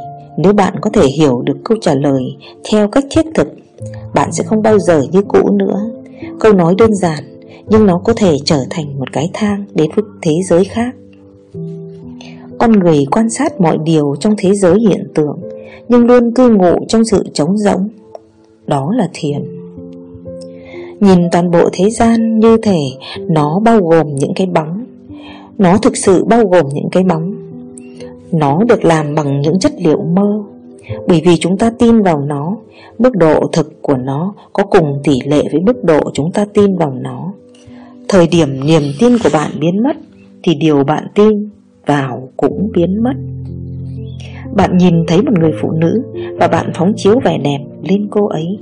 nếu bạn có thể hiểu được câu trả lời theo cách thiết thực, Bạn sẽ không bao giờ như cũ nữa. Câu nói đơn giản, Nhưng nó có thể trở thành một cái thang đến với thế giới khác. Con người quan sát mọi điều trong thế giới hiện tượng, Nhưng luôn cư ngụ trong sự trống rỗng. Đó là thiền. Nhìn toàn bộ thế gian như thể nó bao gồm những cái bóng. Nó thực sự bao gồm những cái bóng. Nó được làm bằng những chất liệu mơ. Bởi vì chúng ta tin vào nó, Mức độ thực của nó có cùng tỷ lệ với mức độ chúng ta tin vào nó. Thời điểm niềm tin của bạn biến mất Thì điều bạn tin vào cũng biến mất. Bạn nhìn thấy một người phụ nữ Và bạn phóng chiếu vẻ đẹp lên cô ấy,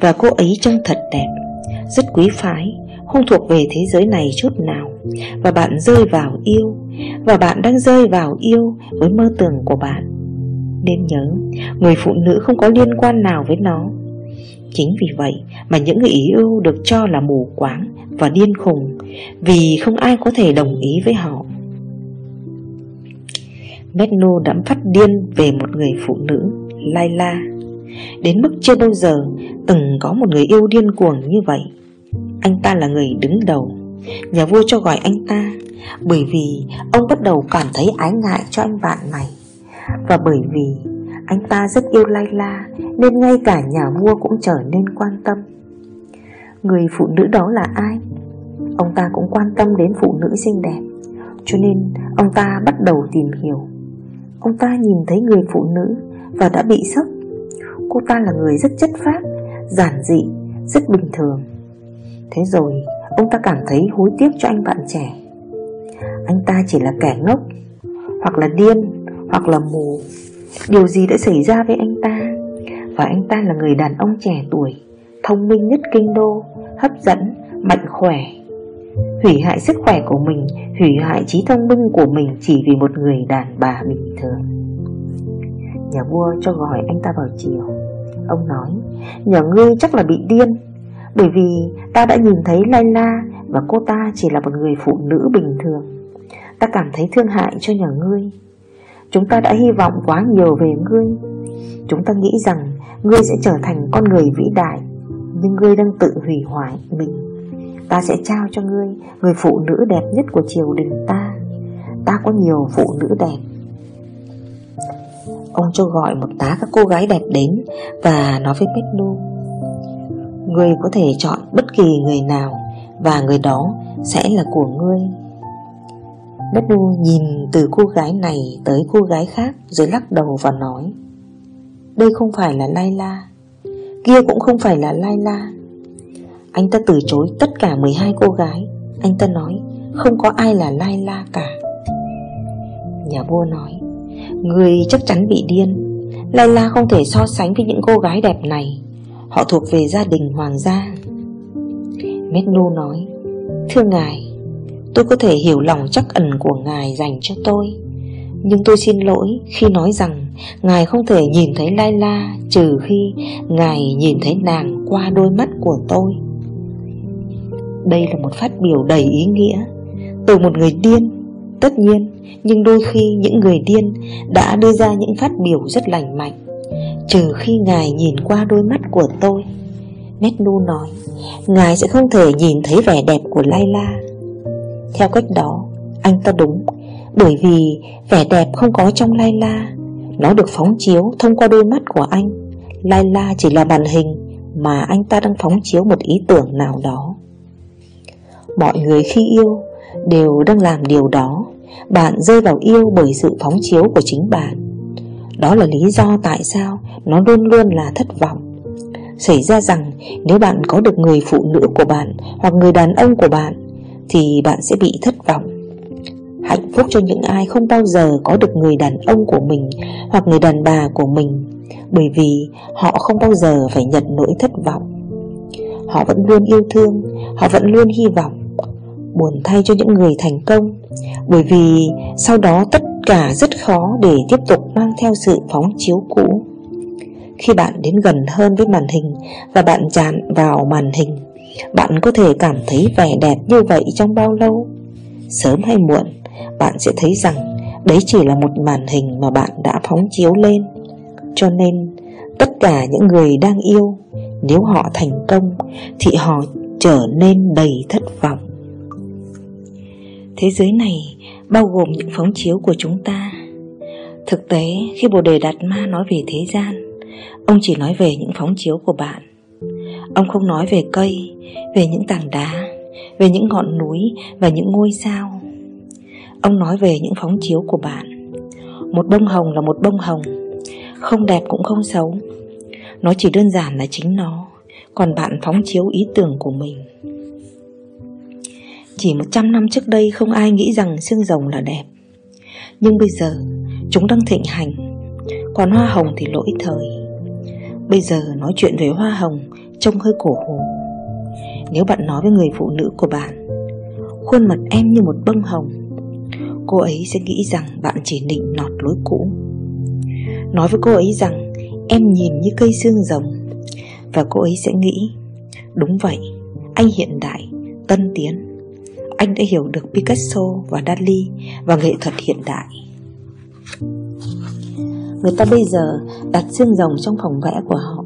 Và cô ấy trông thật đẹp, Rất quý phái. Không thuộc về thế giới này chút nào. Và bạn rơi vào yêu, Và bạn đang rơi vào yêu Với mơ tưởng của bạn. Nên nhớ, Người phụ nữ không có liên quan nào với nó. Chính vì vậy mà những người ý yêu được cho là mù quáng và điên khùng, Vì không ai có thể đồng ý với họ. Metno đã phát điên về một người phụ nữ, Laila. Đến mức chưa bao giờ từng có một người yêu điên cuồng như vậy. Anh ta là người đứng đầu. Nhà vua cho gọi anh ta Bởi vì ông bắt đầu cảm thấy ái ngại cho anh bạn này. Và bởi vì anh ta rất yêu Layla Nên ngay cả nhà vua cũng trở nên quan tâm. Người phụ nữ đó là ai? Ông ta cũng quan tâm đến phụ nữ xinh đẹp Cho nên ông ta bắt đầu tìm hiểu. Ông ta nhìn thấy người phụ nữ Và đã bị sốc. Cô ta là người rất chất phác Giản dị, rất bình thường. Thế rồi Ông ta cảm thấy hối tiếc cho anh bạn trẻ. Anh ta chỉ là kẻ ngốc Hoặc là điên Hoặc là mù. Điều gì đã xảy ra với anh ta? Và anh ta là người đàn ông trẻ tuổi Thông minh nhất kinh đô Hấp dẫn, mạnh khỏe. Hủy hại sức khỏe của mình Hủy hại trí thông minh của mình Chỉ vì một người đàn bà bình thường. Nhà vua cho gọi anh ta vào chiều Ông nói Nhà ngươi chắc là bị điên. Bởi vì ta đã nhìn thấy Layla Và cô ta chỉ là một người phụ nữ bình thường. Ta cảm thấy thương hại cho nhà ngươi. Chúng ta đã hy vọng quá nhiều về ngươi. Chúng ta nghĩ rằng Ngươi sẽ trở thành con người vĩ đại, Nhưng ngươi đang tự hủy hoại mình. Ta sẽ trao cho ngươi Người phụ nữ đẹp nhất của triều đình ta. Ta có nhiều phụ nữ đẹp. Ông cho gọi một tá các cô gái đẹp đến Và nói với Petnu Ngươi có thể chọn bất kỳ người nào, Và người đó sẽ là của ngươi. Petnu nhìn từ cô gái này tới cô gái khác Rồi lắc đầu và nói, Đây không phải là Layla Kia cũng không phải là Layla Anh ta từ chối tất cả 12 cô gái. Anh ta nói, Không có ai là Layla cả. Nhà vua nói Người chắc chắn bị điên. Layla không thể so sánh với những cô gái đẹp này. Họ thuộc về gia đình hoàng gia. Mednu nói, Thưa ngài, Tôi có thể hiểu lòng chắc ẩn của ngài dành cho tôi. Nhưng tôi xin lỗi khi nói rằng Ngài không thể nhìn thấy Layla Trừ khi ngài nhìn thấy nàng qua đôi mắt của tôi. Đây là một phát biểu đầy ý nghĩa. Từ một người điên, Tất nhiên, Nhưng đôi khi những người điên Đã đưa ra những phát biểu rất lành mạnh. Trừ khi ngài nhìn qua đôi mắt của tôi. Mednu nói, Ngài sẽ không thể nhìn thấy vẻ đẹp của Layla Theo cách đó, Anh ta đúng, Bởi vì vẻ đẹp không có trong Layla Nó được phóng chiếu thông qua đôi mắt của anh. Layla chỉ là màn hình Mà anh ta đang phóng chiếu một ý tưởng nào đó. Mọi người khi yêu Đều đang làm điều đó. Bạn rơi vào yêu bởi sự phóng chiếu của chính bạn. Đó là lý do tại sao Nó luôn luôn là thất vọng. Xảy ra rằng nếu bạn có được người phụ nữ của bạn Hoặc người đàn ông của bạn, Thì bạn sẽ bị thất vọng. Hạnh phúc cho những ai không bao giờ có được người đàn ông của mình Hoặc người đàn bà của mình, Bởi vì họ không bao giờ phải nhận nỗi thất vọng. Họ vẫn luôn yêu thương, Họ vẫn luôn hy vọng, Buồn thay cho những người thành công, Bởi vì sau đó tất cả rất khó để tiếp tục mang theo sự phóng chiếu cũ. Khi bạn đến gần hơn với màn hình Và bạn chạm vào màn hình, Bạn có thể cảm thấy vẻ đẹp như vậy trong bao lâu? Sớm hay muộn, Bạn sẽ thấy rằng Đấy chỉ là một màn hình mà bạn đã phóng chiếu lên. Cho nên, Tất cả những người đang yêu, Nếu họ thành công Thì họ trở nên đầy thất vọng. Thế giới này bao gồm những phóng chiếu của chúng ta. Thực tế khi Bồ Đề Đạt Ma nói về thế gian Ông chỉ nói về những phóng chiếu của bạn. Ông không nói về cây, về những tảng đá, về những ngọn núi và những ngôi sao. Ông nói về những phóng chiếu của bạn. Một bông hồng là một bông hồng Không đẹp cũng không xấu. Nó chỉ đơn giản là chính nó Còn bạn phóng chiếu ý tưởng của mình chỉ 100 năm trước đây không ai nghĩ rằng xương rồng là đẹp. Nhưng bây giờ, chúng đang thịnh hành. Còn hoa hồng thì lỗi thời. Bây giờ nói chuyện về hoa hồng Trông hơi cổ hủ. Nếu bạn nói với người phụ nữ của bạn, Khuôn mặt em như một bông hồng, Cô ấy sẽ nghĩ rằng bạn chỉ nịnh nọt lối cũ. Nói với cô ấy rằng, Em nhìn như cây xương rồng. Và cô ấy sẽ nghĩ, Đúng vậy, Anh hiện đại, Tân tiến anh đã hiểu được Picasso và Dali và nghệ thuật hiện đại. Người ta bây giờ đặt xương rồng trong phòng vẽ của họ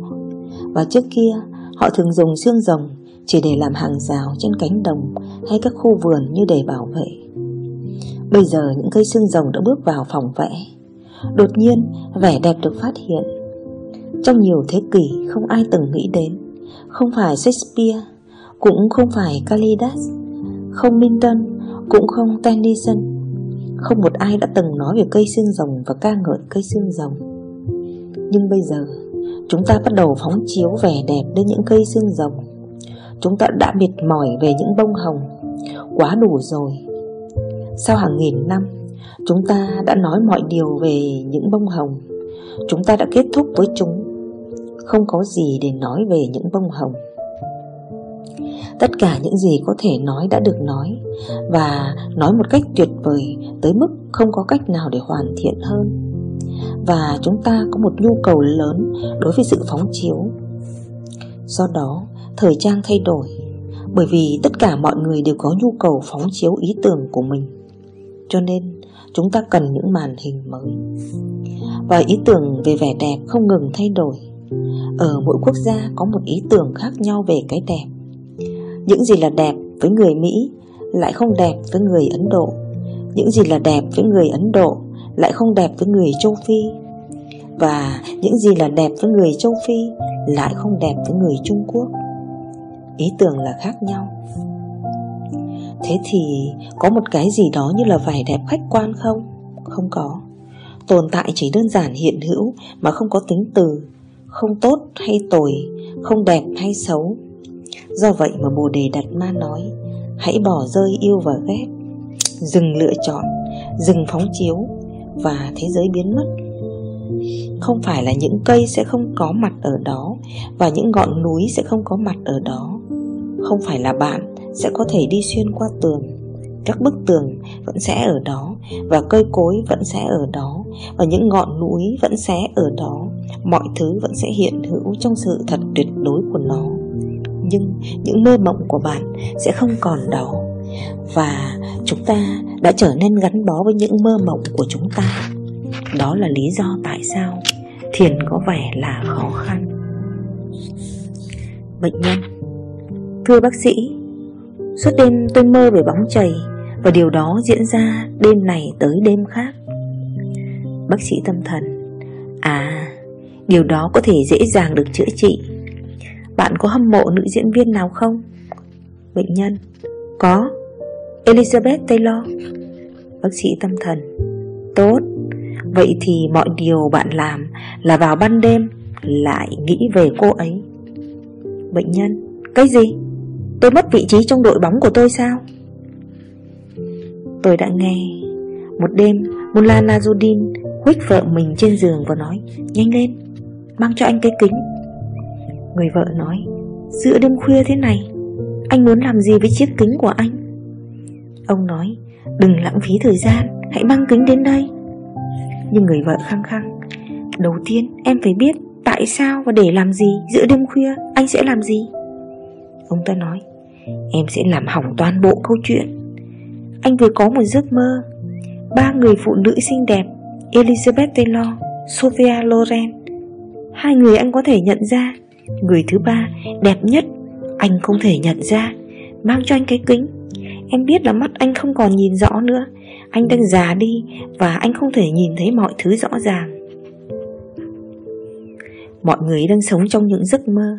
Và trước kia họ thường dùng xương rồng chỉ để làm hàng rào trên cánh đồng hay các khu vườn như để bảo vệ. Bây giờ những cây xương rồng đã bước vào phòng vẽ. Đột nhiên vẻ đẹp được phát hiện. Trong nhiều thế kỷ không ai từng nghĩ đến, không phải Shakespeare, cũng không phải Kalidas không Minton Cũng không Tennyson Không một ai đã từng nói về cây xương rồng Và ca ngợi cây xương rồng. Nhưng bây giờ, Chúng ta bắt đầu phóng chiếu vẻ đẹp Đến những cây xương rồng. Chúng ta đã mệt mỏi về những bông hồng. Quá đủ rồi. Sau hàng nghìn năm, Chúng ta đã nói mọi điều về những bông hồng. Chúng ta đã kết thúc với chúng. Không có gì để nói về những bông hồng. Tất cả những gì có thể nói đã được nói, Và nói một cách tuyệt vời Tới mức không có cách nào để hoàn thiện hơn. Và chúng ta có một nhu cầu lớn Đối với sự phóng chiếu. Do đó, thời trang thay đổi, Bởi vì tất cả mọi người đều có nhu cầu phóng chiếu ý tưởng của mình. Cho nên, chúng ta cần những màn hình mới. Và ý tưởng về vẻ đẹp không ngừng thay đổi. Ở mỗi quốc gia có một ý tưởng khác nhau về cái đẹp. Những gì là đẹp với người Mỹ lại không đẹp với người Ấn Độ. Những gì là đẹp với người Ấn Độ lại không đẹp với người châu Phi. Và những gì là đẹp với người châu Phi lại không đẹp với người Trung Quốc. Ý tưởng là khác nhau. Thế thì có một cái gì đó như là vẻ đẹp khách quan không? Không có. Tồn tại chỉ đơn giản hiện hữu mà không có tính từ Không tốt hay tồi, không đẹp hay xấu. Do vậy mà Bồ Đề Đạt Ma nói Hãy bỏ rơi yêu và ghét Dừng lựa chọn, dừng phóng chiếu Và thế giới biến mất. Không phải là những cây sẽ không có mặt ở đó Và những ngọn núi sẽ không có mặt ở đó. Không phải là bạn sẽ có thể đi xuyên qua tường các bức tường vẫn sẽ ở đó và cây cối vẫn sẽ ở đó và những ngọn núi vẫn sẽ ở đó. Mọi thứ vẫn sẽ hiện hữu trong sự thật tuyệt đối của nó nhưng những mơ mộng của bạn sẽ không còn đâu và chúng ta đã trở nên gắn bó với những mơ mộng của chúng ta. Đó là lý do tại sao thiền có vẻ là khó khăn. Bệnh nhân, thưa bác sĩ, Suốt đêm tôi mơ về bóng chày Và điều đó diễn ra đêm này tới đêm khác. Bác sĩ tâm thần À Điều đó có thể dễ dàng được chữa trị. Bạn có hâm mộ nữ diễn viên nào không? Bệnh nhân. Có. Elizabeth Taylor. Bác sĩ tâm thần. Tốt. Vậy thì mọi điều bạn làm Là vào ban đêm, Lại nghĩ về cô ấy. Bệnh nhân. Cái gì? Tôi mất vị trí trong đội bóng của tôi sao? Tôi đã nghe. Một đêm Mullah Nazuddin Huých vợ mình trên giường và nói, Nhanh lên, Mang cho anh cái kính. Người vợ nói, Giữa đêm khuya thế này, Anh muốn làm gì với chiếc kính của anh? Ông nói, Đừng lãng phí thời gian, Hãy mang kính đến đây. Nhưng người vợ khăng khăng, Đầu tiên, em phải biết Tại sao và để làm gì Giữa đêm khuya, anh sẽ làm gì. Ông ta nói, Em sẽ làm hỏng toàn bộ câu chuyện. Anh vừa có một giấc mơ, Ba người phụ nữ xinh đẹp, Elizabeth Taylor, Sophia Loren, Hai người anh có thể nhận ra Người thứ ba, đẹp nhất, Anh không thể nhận ra. Mang cho anh cái kính. Em biết là mắt anh không còn nhìn rõ nữa. Anh đang già đi Và anh không thể nhìn thấy mọi thứ rõ ràng. Mọi người đang sống trong những giấc mơ.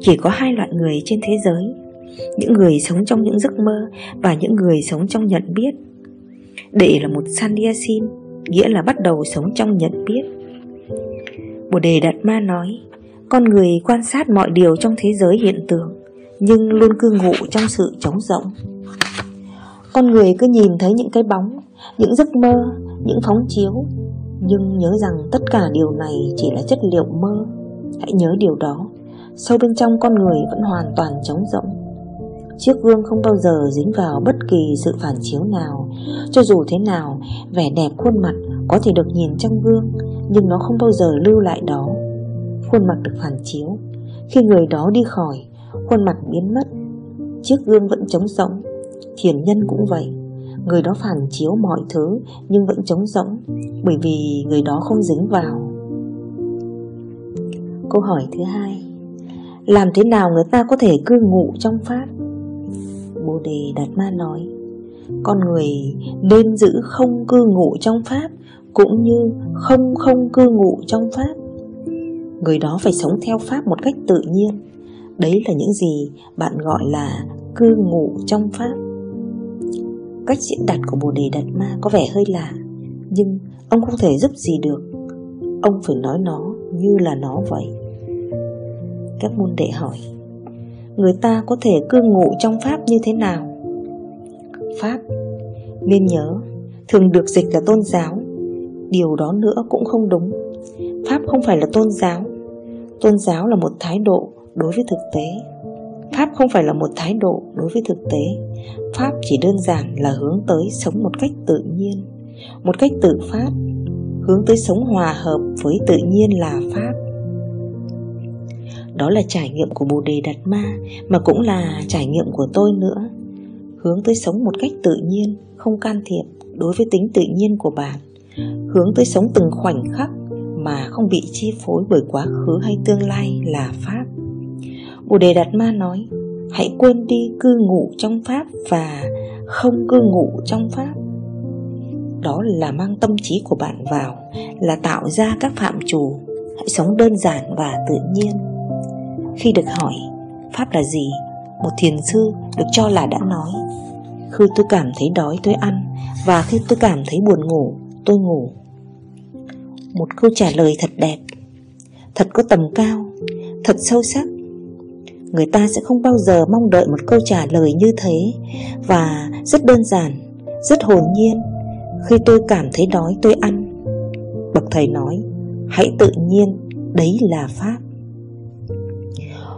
Chỉ có hai loại người trên thế giới. Những người sống trong những giấc mơ Và những người sống trong nhận biết. Đệ là một Sanyasin Nghĩa là bắt đầu sống trong nhận biết. Bồ Đề Đạt Ma nói con người quan sát mọi điều trong thế giới hiện tượng Nhưng luôn cư ngụ trong sự trống rỗng. Con người cứ nhìn thấy những cái bóng Những giấc mơ Những phóng chiếu Nhưng nhớ rằng tất cả điều này chỉ là chất liệu mơ. Hãy nhớ điều đó Sâu bên trong con người vẫn hoàn toàn trống rỗng. Chiếc gương không bao giờ dính vào bất kỳ sự phản chiếu nào Cho dù thế nào, vẻ đẹp khuôn mặt có thể được nhìn trong gương Nhưng nó không bao giờ lưu lại đó. Khuôn mặt được phản chiếu. Khi người đó đi khỏi, khuôn mặt biến mất Chiếc gương vẫn trống rỗng. Thiền nhân cũng vậy Người đó phản chiếu mọi thứ nhưng vẫn trống rỗng Bởi vì người đó không dính vào. Câu hỏi thứ hai làm thế nào người ta có thể cư ngụ trong Pháp? Bồ Đề Đạt Ma nói Con người nên giữ không cư ngụ trong Pháp Cũng như không không cư ngụ trong Pháp. Người đó phải sống theo Pháp một cách tự nhiên. Đấy là những gì bạn gọi là cư ngụ trong Pháp. Cách diễn đạt của Bồ Đề Đạt Ma có vẻ hơi lạ, Nhưng ông không thể giúp gì được. Ông phải nói nó như là nó vậy. Các môn đệ hỏi, Người ta có thể cư ngụ trong Pháp như thế nào? Pháp, Nên nhớ, Thường được dịch là tôn giáo. Điều đó nữa cũng không đúng. Pháp không phải là tôn giáo Tôn giáo là một thái độ đối với thực tế. Pháp không phải là một thái độ đối với thực tế. Pháp chỉ đơn giản là hướng tới sống một cách tự nhiên. Một cách tự phát, Hướng tới sống hòa hợp với tự nhiên là Pháp. Đó là trải nghiệm của Bồ Đề Đạt Ma, Mà cũng là trải nghiệm của tôi nữa. Hướng tới sống một cách tự nhiên, Không can thiệp đối với tính tự nhiên của bạn. Hướng tới sống từng khoảnh khắc mà không bị chi phối bởi quá khứ hay tương lai là Pháp. Bồ Đề Đạt Ma nói, Hãy quên đi cư ngụ trong Pháp và không cư ngụ trong Pháp. Đó là mang tâm trí của bạn vào, Là tạo ra các phạm trù. Hãy sống đơn giản và tự nhiên. Khi được hỏi, Pháp là gì? Một thiền sư được cho là đã nói, Khi tôi cảm thấy đói tôi ăn Và khi tôi cảm thấy buồn ngủ, tôi ngủ. Một câu trả lời thật đẹp Thật có tầm cao Thật sâu sắc người ta sẽ không bao giờ mong đợi một câu trả lời như thế và rất đơn giản, rất hồn nhiên. Khi tôi cảm thấy đói tôi ăn. Bậc thầy nói, hãy tự nhiên, đấy là Pháp.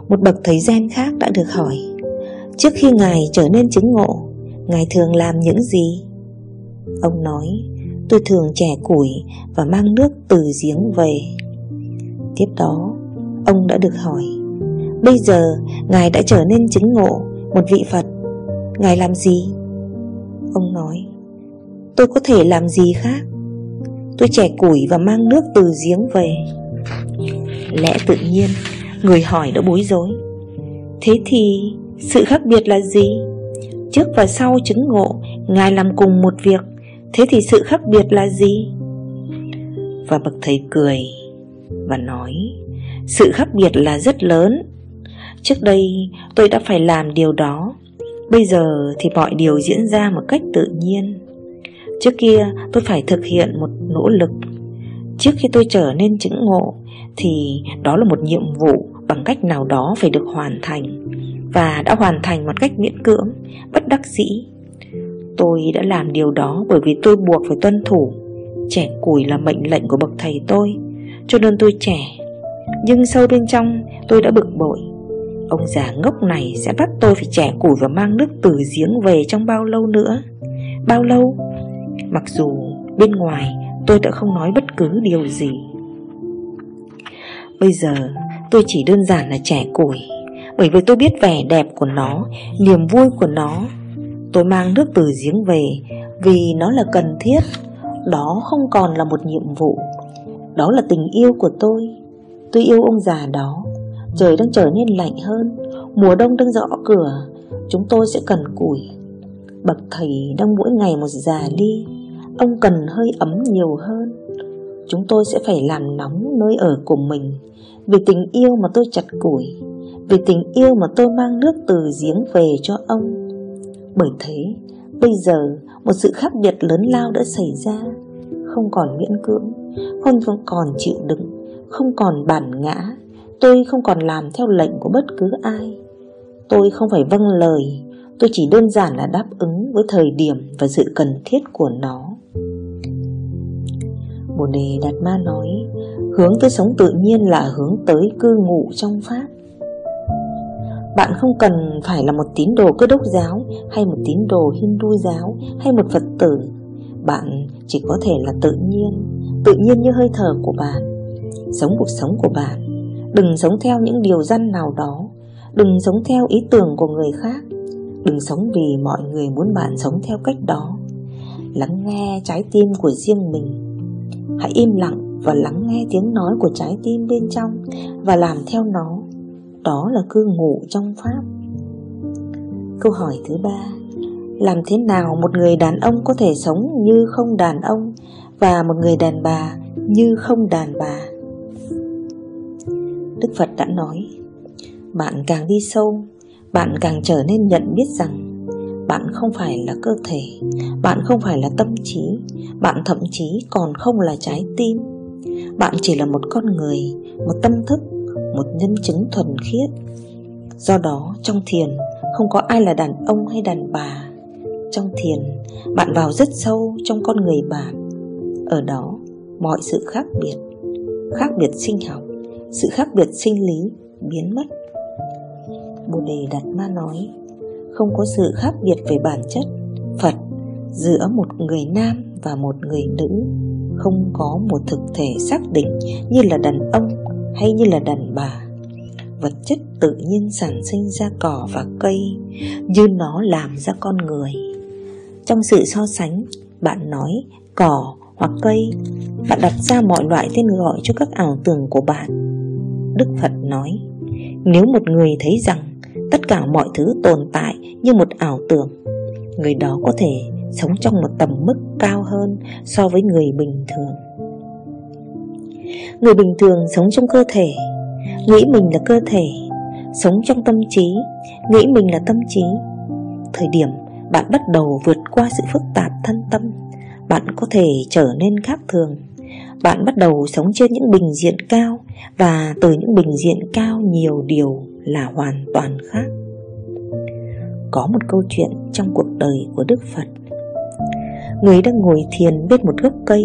Một bậc thầy gen khác đã được hỏi, trước khi Ngài trở nên chứng ngộ, Ngài thường làm những gì? Ông nói, tôi thường chẻ củi và mang nước từ giếng về. Tiếp đó, ông đã được hỏi, Bây giờ Ngài đã trở nên chứng ngộ Một vị Phật Ngài làm gì? Ông nói Tôi có thể làm gì khác? Tôi chẻ củi và mang nước từ giếng về. Lẽ tự nhiên Người hỏi đã bối rối Thế thì sự khác biệt là gì? Trước và sau chứng ngộ Ngài làm cùng một việc Thế thì sự khác biệt là gì? Và bậc thầy cười Và nói Sự khác biệt là rất lớn. Trước đây tôi đã phải làm điều đó. Bây giờ thì mọi điều diễn ra một cách tự nhiên. Trước kia tôi phải thực hiện một nỗ lực. Trước khi tôi trở nên chứng ngộ Thì đó là một nhiệm vụ bằng cách nào đó phải được hoàn thành. Và đã hoàn thành một cách miễn cưỡng, bất đắc dĩ. Tôi đã làm điều đó bởi vì tôi buộc phải tuân thủ. Trẻ củi là mệnh lệnh của bậc thầy tôi Cho nên tôi trẻ. Nhưng sâu bên trong tôi đã bực bội. Ông già ngốc này sẽ bắt tôi phải trẻ củi và mang nước từ giếng về trong bao lâu nữa? Bao lâu? Mặc dù bên ngoài tôi đã không nói bất cứ điều gì. Bây giờ tôi chỉ đơn giản là trẻ củi Bởi vì tôi biết vẻ đẹp của nó, niềm vui của nó. Tôi mang nước từ giếng về, vì nó là cần thiết, Đó không còn là một nhiệm vụ. Đó là tình yêu của tôi. Tôi yêu ông già đó. Trời đang trở nên lạnh hơn. Mùa đông đang gõ cửa. Chúng tôi sẽ cần củi. Bậc thầy đang mỗi ngày một già đi. Ông cần hơi ấm nhiều hơn. Chúng tôi sẽ phải làm nóng nơi ở của mình. Vì tình yêu mà tôi chặt củi. Vì tình yêu mà tôi mang nước từ giếng về cho ông. Bởi thế, Bây giờ, một sự khác biệt lớn lao đã xảy ra. Không còn miễn cưỡng, Không còn chịu đựng, Không còn bản ngã. Tôi không còn làm theo lệnh của bất cứ ai. Tôi không phải vâng lời, Tôi chỉ đơn giản là đáp ứng với thời điểm và sự cần thiết của nó. Bồ Đề Đạt Ma nói, Hướng tới sống tự nhiên là hướng tới cư ngụ trong Pháp. Bạn không cần phải là một tín đồ cơ đốc giáo, Hay một tín đồ Hindu giáo, Hay một Phật tử. Bạn chỉ có thể là tự nhiên Tự nhiên như hơi thở của bạn Sống cuộc sống của bạn. Đừng sống theo những điều răn nào đó, Đừng sống theo ý tưởng của người khác. Đừng sống vì mọi người muốn bạn sống theo cách đó. Lắng nghe trái tim của riêng mình. Hãy im lặng và lắng nghe tiếng nói của trái tim bên trong Và làm theo nó. Đó là cư ngụ trong Pháp. Câu hỏi thứ ba, Làm thế nào một người đàn ông có thể sống như không đàn ông Và một người đàn bà như không đàn bà? Đức Phật đã nói, Bạn càng đi sâu, Bạn càng trở nên nhận biết rằng Bạn không phải là cơ thể, Bạn không phải là tâm trí, Bạn thậm chí còn không là trái tim. Bạn chỉ là một con người, Một tâm thức một nhân chứng thuần khiết. Do đó, trong thiền, Không có ai là đàn ông hay đàn bà. Trong thiền, Bạn vào rất sâu trong con người bạn. Ở đó, mọi sự khác biệt Khác biệt sinh học, sự khác biệt sinh lý biến mất. Bồ Đề Đạt Ma nói, Không có sự khác biệt về bản chất. Phật, giữa một người nam và một người nữ, Không có một thực thể xác định như là đàn ông hay như là đàn bà. Vật chất tự nhiên sản sinh ra cỏ và cây, Như nó làm ra con người. Trong sự so sánh, Bạn nói cỏ hoặc cây, Bạn đặt ra mọi loại tên gọi cho các ảo tưởng của bạn. Đức Phật nói, Nếu một người thấy rằng Tất cả mọi thứ tồn tại như một ảo tưởng, Người đó có thể sống trong một tầm mức cao hơn so với người bình thường. Người bình thường sống trong cơ thể, Nghĩ mình là cơ thể, Sống trong tâm trí, Nghĩ mình là tâm trí. Thời điểm bạn bắt đầu vượt qua sự phức tạp thân tâm, Bạn có thể trở nên khác thường. Bạn bắt đầu sống trên những bình diện cao Và từ những bình diện cao nhiều điều là hoàn toàn khác. Có một câu chuyện trong cuộc đời của Đức Phật. Người đang ngồi thiền bên một gốc cây,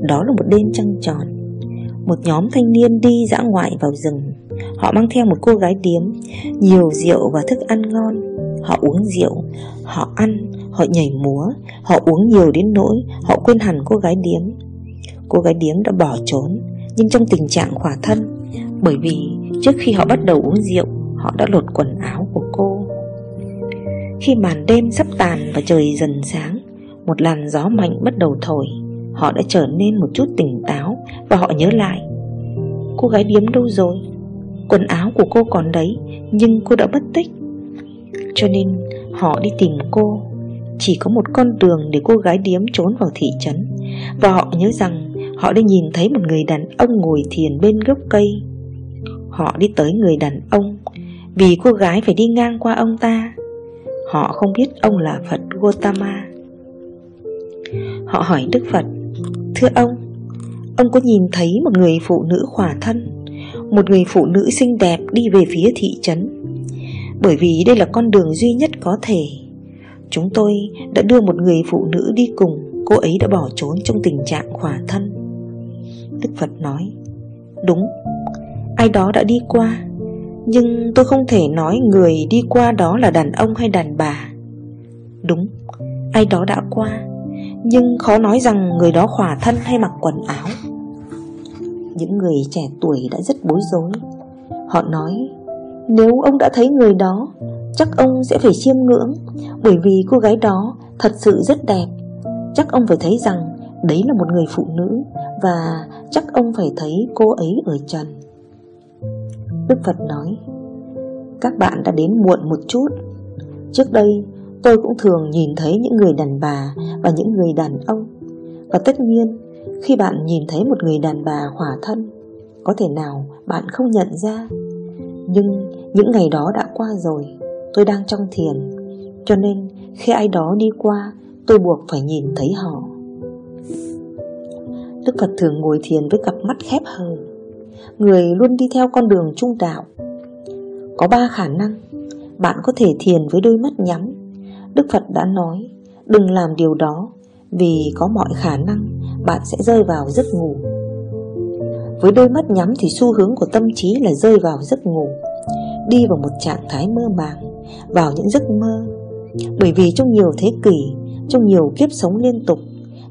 Đó là một đêm trăng tròn. Một nhóm thanh niên đi dã ngoại vào rừng. Họ mang theo một cô gái điếm, Nhiều rượu và thức ăn ngon. Họ uống rượu, Họ ăn, Họ nhảy múa, Họ uống nhiều đến nỗi Họ quên hẳn cô gái điếm. Cô gái điếm đã bỏ trốn, Nhưng trong tình trạng khỏa thân, Bởi vì trước khi họ bắt đầu uống rượu, Họ đã lột quần áo của cô. Khi màn đêm sắp tàn và trời dần sáng, Một làn gió mạnh bắt đầu thổi. Họ đã trở nên một chút tỉnh táo và họ nhớ lại, Cô gái điếm đâu rồi? Quần áo của cô còn đấy, Nhưng cô đã mất tích. Cho nên họ đi tìm cô. Chỉ có một con đường để cô gái điếm trốn vào thị trấn. Và họ nhớ rằng Họ đã nhìn thấy một người đàn ông ngồi thiền bên gốc cây. Họ đi tới người đàn ông, Vì cô gái phải đi ngang qua ông ta. Họ không biết ông là Phật Gotama. Họ hỏi Đức Phật, Thưa ông Ông có nhìn thấy một người phụ nữ khỏa thân, một người phụ nữ xinh đẹp đi về phía thị trấn. Bởi vì đây là con đường duy nhất có thể, Chúng tôi đã đưa một người phụ nữ đi cùng, Cô ấy đã bỏ trốn trong tình trạng khỏa thân. Đức Phật nói, Đúng, Ai đó đã đi qua, Nhưng tôi không thể nói người đi qua đó là đàn ông hay đàn bà. Đúng, Ai đó đã qua. Nhưng khó nói rằng người đó khỏa thân hay mặc quần áo. Những người trẻ tuổi đã rất bối rối. Họ nói, Nếu ông đã thấy người đó, Chắc ông sẽ phải chiêm ngưỡng, Bởi vì cô gái đó thật sự rất đẹp. Chắc ông phải thấy rằng Đấy là một người phụ nữ Và chắc ông phải thấy cô ấy ở trần. Đức Phật nói, Các bạn đã đến muộn một chút. Trước đây tôi cũng thường nhìn thấy những người đàn bà Và những người đàn ông. Và tất nhiên, khi bạn nhìn thấy một người đàn bà hỏa thân, Có thể nào bạn không nhận ra. Nhưng những ngày đó đã qua rồi, Tôi đang trong thiền, Cho nên khi ai đó đi qua, Tôi buộc phải nhìn thấy họ. Đức Phật thường ngồi thiền với cặp mắt khép hờ. Người luôn đi theo con đường trung đạo. Có ba khả năng, Bạn có thể thiền với đôi mắt nhắm Đức Phật đã nói, Đừng làm điều đó, Vì có mọi khả năng, bạn sẽ rơi vào giấc ngủ. Với đôi mắt nhắm thì xu hướng của tâm trí là rơi vào giấc ngủ, Đi vào một trạng thái mơ màng, Vào những giấc mơ. Bởi vì trong nhiều thế kỷ, Trong nhiều kiếp sống liên tục,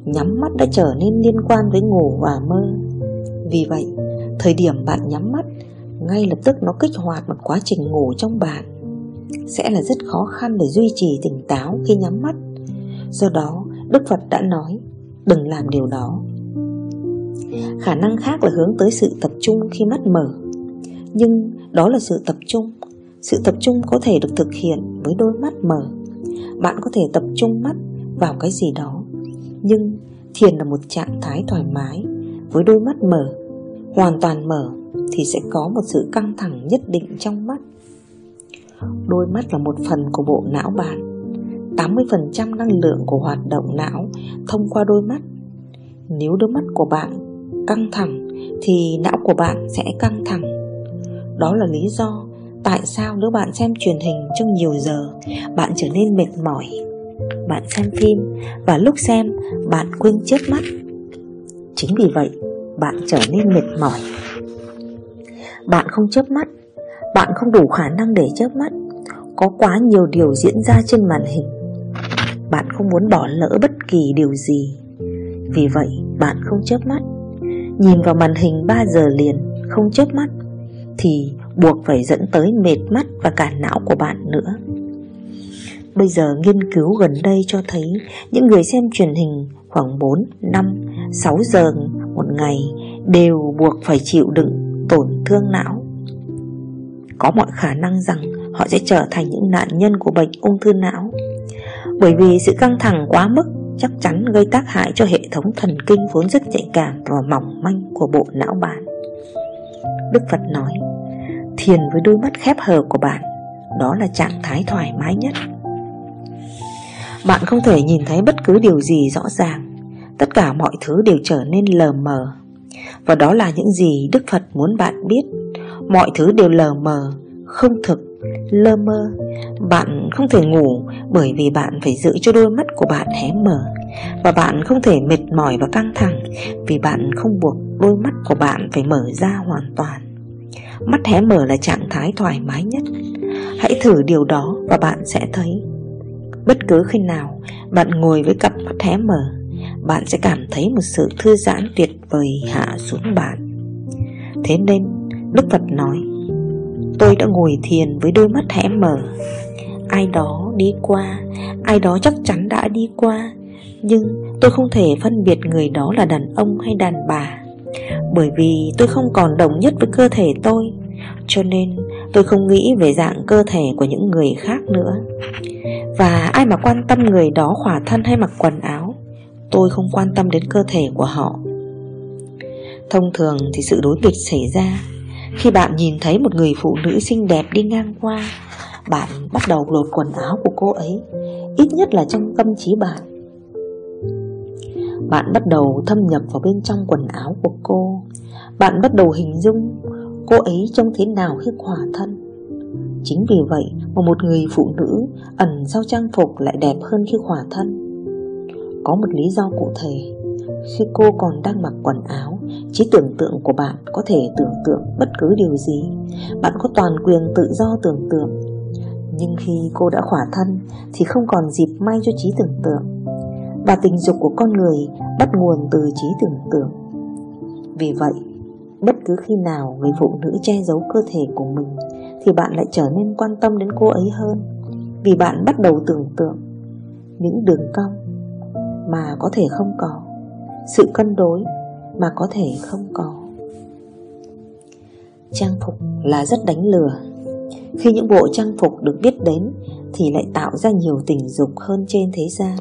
Nhắm mắt đã trở nên liên quan với ngủ và mơ. Vì vậy, Thời điểm bạn nhắm mắt, Ngay lập tức nó kích hoạt một quá trình ngủ trong bạn. Sẽ là rất khó khăn để duy trì tỉnh táo khi nhắm mắt. Do đó, Đức Phật đã nói, Đừng làm điều đó. Khả năng khác là hướng tới sự tập trung khi mắt mở. Nhưng đó là sự tập trung. Sự tập trung có thể được thực hiện với đôi mắt mở. Bạn có thể tập trung mắt vào cái gì đó. Nhưng thiền là một trạng thái thoải mái. Với đôi mắt mở, Hoàn toàn mở, Thì sẽ có một sự căng thẳng nhất định trong mắt. Đôi mắt là một phần của bộ não bạn 80% năng lượng của hoạt động não thông qua đôi mắt. Nếu đôi mắt của bạn căng thẳng thì não của bạn sẽ căng thẳng. Đó là lý do tại sao nếu bạn xem truyền hình trong nhiều giờ, bạn trở nên mệt mỏi. Bạn xem phim và lúc xem bạn quên chớp mắt. Chính vì vậy, bạn trở nên mệt mỏi. Bạn không chớp mắt, bạn không đủ khả năng để chớp mắt. Có quá nhiều điều diễn ra trên màn hình. Bạn không muốn bỏ lỡ bất kỳ điều gì. Vì vậy bạn không chớp mắt. Nhìn vào màn hình 3 giờ liền Không chớp mắt Thì buộc phải dẫn tới mệt mắt Và cả não của bạn nữa. Bây giờ nghiên cứu gần đây cho thấy Những người xem truyền hình khoảng 4, 5, 6 giờ một ngày Đều buộc phải chịu đựng tổn thương não. Có mọi khả năng rằng họ sẽ trở thành những nạn nhân của bệnh ung thư não Bởi vì sự căng thẳng quá mức chắc chắn gây tác hại cho hệ thống thần kinh vốn rất nhạy cảm và mỏng manh của bộ não bạn. Đức Phật nói, thiền với đôi mắt khép hờ của bạn, đó là trạng thái thoải mái nhất. Bạn không thể nhìn thấy bất cứ điều gì rõ ràng, tất cả mọi thứ đều trở nên lờ mờ. Và đó là những gì Đức Phật muốn bạn biết, mọi thứ đều lờ mờ, không thực, lơ mơ. Bạn không thể ngủ bởi vì bạn phải giữ cho đôi mắt của bạn hé mở. Và bạn không thể mệt mỏi và căng thẳng vì bạn không buộc đôi mắt của bạn phải mở ra hoàn toàn. Mắt hé mở là trạng thái thoải mái nhất. Hãy thử điều đó và bạn sẽ thấy. Bất cứ khi nào bạn ngồi với cặp mắt hé mở Bạn sẽ cảm thấy một sự thư giãn tuyệt vời hạ xuống bạn. Thế nên Đức Phật nói, Tôi đã ngồi thiền với đôi mắt hẽ mở. Ai đó đi qua, Ai đó chắc chắn đã đi qua, Nhưng tôi không thể phân biệt người đó là đàn ông hay đàn bà, Bởi vì tôi không còn đồng nhất với cơ thể tôi, Cho nên tôi không nghĩ về dạng cơ thể của những người khác nữa. Và ai mà quan tâm người đó khỏa thân hay mặc quần áo, Tôi không quan tâm đến cơ thể của họ. Thông thường thì sự đối nghịch xảy ra khi bạn nhìn thấy một người phụ nữ xinh đẹp đi ngang qua, Bạn bắt đầu lột quần áo của cô ấy, Ít nhất là trong tâm trí bạn. Bạn bắt đầu thâm nhập vào bên trong quần áo của cô. Bạn bắt đầu hình dung cô ấy trông thế nào khi khỏa thân. Chính vì vậy mà một người phụ nữ ẩn sau trang phục lại đẹp hơn khi khỏa thân. Có một lý do cụ thể khi cô còn đang mặc quần áo, Trí tưởng tượng của bạn có thể tưởng tượng bất cứ điều gì. Bạn có toàn quyền tự do tưởng tượng. Nhưng khi cô đã khỏa thân, Thì không còn dịp may cho trí tưởng tượng. Và tình dục của con người bắt nguồn từ trí tưởng tượng. Vì vậy, Bất cứ khi nào người phụ nữ che giấu cơ thể của mình, Thì bạn lại trở nên quan tâm đến cô ấy hơn. Vì bạn bắt đầu tưởng tượng Những đường cong Mà có thể không có sự cân đối mà có thể không có. Trang phục là rất đánh lừa. Khi những bộ trang phục được biết đến thì lại tạo ra nhiều tình dục hơn trên thế gian.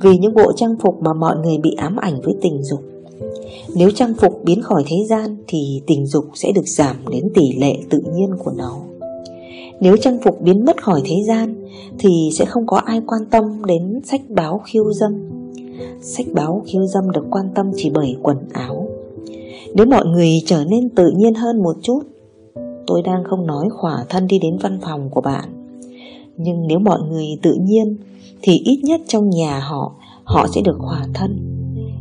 Vì những bộ trang phục mà mọi người bị ám ảnh với tình dục. Nếu trang phục biến khỏi thế gian thì tình dục sẽ được giảm đến tỷ lệ tự nhiên của nó. Nếu trang phục biến mất khỏi thế gian thì sẽ không có ai quan tâm đến sách báo khiêu dâm. Sách báo khiêu dâm được quan tâm chỉ bởi quần áo. Nếu mọi người trở nên tự nhiên hơn một chút, Tôi đang không nói khỏa thân đi đến văn phòng của bạn. Nhưng nếu mọi người tự nhiên, Thì ít nhất trong nhà họ Họ sẽ được khỏa thân.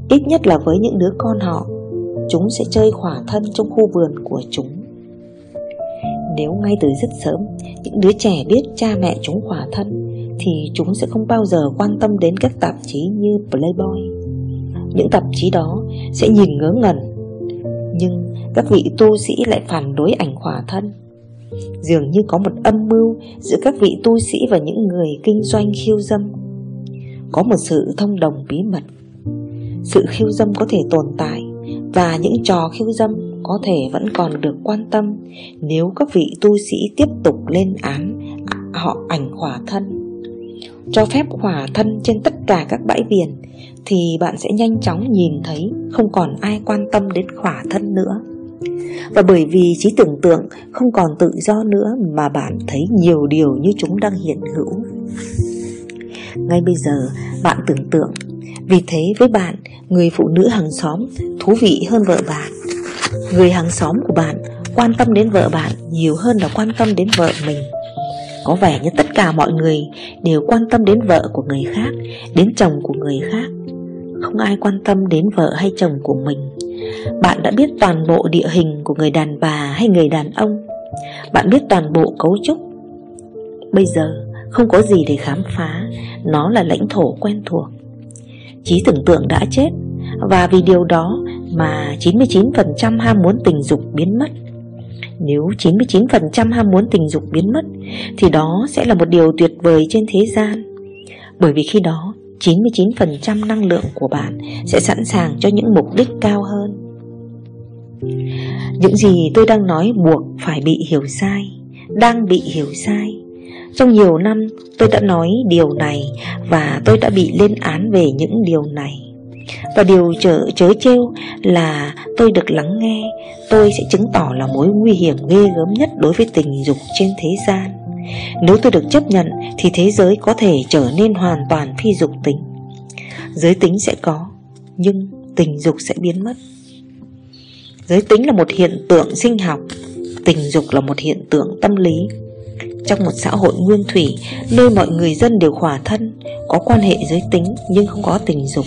Ít nhất là với những đứa con họ, Chúng sẽ chơi khỏa thân trong khu vườn của chúng. Nếu ngay từ rất sớm, Những đứa trẻ biết cha mẹ chúng khỏa thân thì chúng sẽ không bao giờ quan tâm đến các tạp chí như Playboy. Những tạp chí đó sẽ nhìn ngớ ngẩn, nhưng các vị tu sĩ lại phản đối ảnh khỏa thân. Dường như có một âm mưu giữa các vị tu sĩ và những người kinh doanh khiêu dâm. Có một sự thông đồng bí mật. Sự khiêu dâm có thể tồn tại và những trò khiêu dâm có thể vẫn còn được quan tâm nếu các vị tu sĩ tiếp tục lên án họ ảnh khỏa thân cho phép hỏa thân trên tất cả các bãi biển, thì bạn sẽ nhanh chóng nhìn thấy không còn ai quan tâm đến khỏa thân nữa. Và bởi vì trí tưởng tượng không còn tự do nữa mà bạn thấy nhiều điều như chúng đang hiện hữu. Ngay bây giờ, bạn tưởng tượng, vì thế với bạn, người phụ nữ hàng xóm thú vị hơn vợ bạn. Người hàng xóm của bạn quan tâm đến vợ bạn nhiều hơn là quan tâm đến vợ mình có vẻ như tất cả mọi người đều quan tâm đến vợ của người khác, Đến chồng của người khác. Không ai quan tâm đến vợ hay chồng của mình. Bạn đã biết toàn bộ địa hình của người đàn bà hay người đàn ông. Bạn biết toàn bộ cấu trúc. Bây giờ, không có gì để khám phá. Nó là lãnh thổ quen thuộc. Trí tưởng tượng đã chết. Và vì điều đó mà 99% ham muốn tình dục biến mất. Nếu 99% ham muốn tình dục biến mất, Thì đó sẽ là một điều tuyệt vời trên thế gian. Bởi vì khi đó 99% năng lượng của bạn sẽ sẵn sàng cho những mục đích cao hơn. Những gì tôi đang nói buộc phải bị hiểu sai, Đang bị hiểu sai. Trong nhiều năm, tôi đã nói điều này Và tôi đã bị lên án về những điều này. Và điều chớ, chớ trêu là tôi được lắng nghe Tôi sẽ chứng tỏ là mối nguy hiểm ghê gớm nhất đối với tình dục trên thế gian. Nếu tôi được chấp nhận thì thế giới có thể trở nên hoàn toàn phi dục tính. Giới tính sẽ có Nhưng tình dục sẽ biến mất. Giới tính là một hiện tượng sinh học Tình dục là một hiện tượng tâm lý. Trong một xã hội nguyên thủy Nơi mọi người dân đều khỏa thân Có quan hệ giới tính nhưng không có tình dục.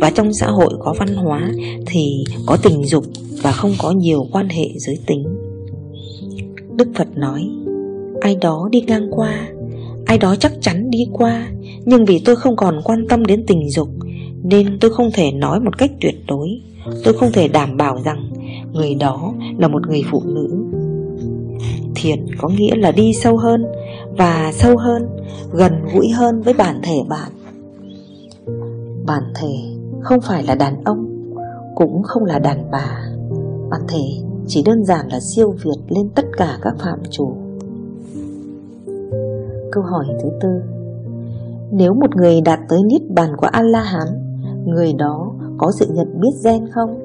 Và trong xã hội có văn hóa Thì có tình dục và không có nhiều quan hệ giới tính. Đức Phật nói, Ai đó đi ngang qua, Ai đó chắc chắn đi qua, Nhưng vì tôi không còn quan tâm đến tình dục, Nên tôi không thể nói một cách tuyệt đối. Tôi không thể đảm bảo rằng Người đó là một người phụ nữ. Thiền có nghĩa là đi sâu hơn, Và sâu hơn, Gần gũi hơn với bản thể bạn. Bản thể không phải là đàn ông, Cũng không là đàn bà. Mà thể chỉ đơn giản là siêu việt lên tất cả các phạm chủ. Câu hỏi thứ tư. Nếu một người đạt tới Niết Bàn của A-la-hán, Người đó có sự nhận biết gen không?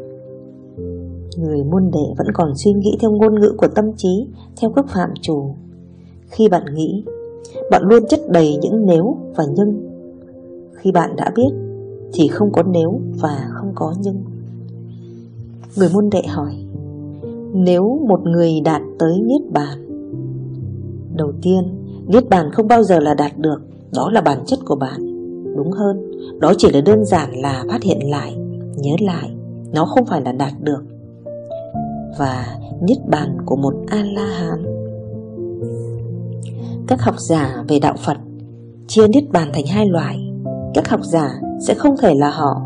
Người môn đệ vẫn còn suy nghĩ theo ngôn ngữ của tâm trí, Theo các phạm chủ. Khi bạn nghĩ, Bạn luôn chất đầy những nếu và nhưng. Khi bạn đã biết thì không có nếu và không có nhưng. Người môn đệ hỏi Nếu một người đạt tới Niết Bàn? Đầu tiên Niết bàn không bao giờ là đạt được Đó là bản chất của bạn. Đúng hơn, đó chỉ là đơn giản là phát hiện lại Nhớ lại Nó không phải là đạt được. Và Niết bàn của một A-la-hán. Các học giả về đạo Phật Chia Niết bàn thành hai loại. Các học giả sẽ không thể là họ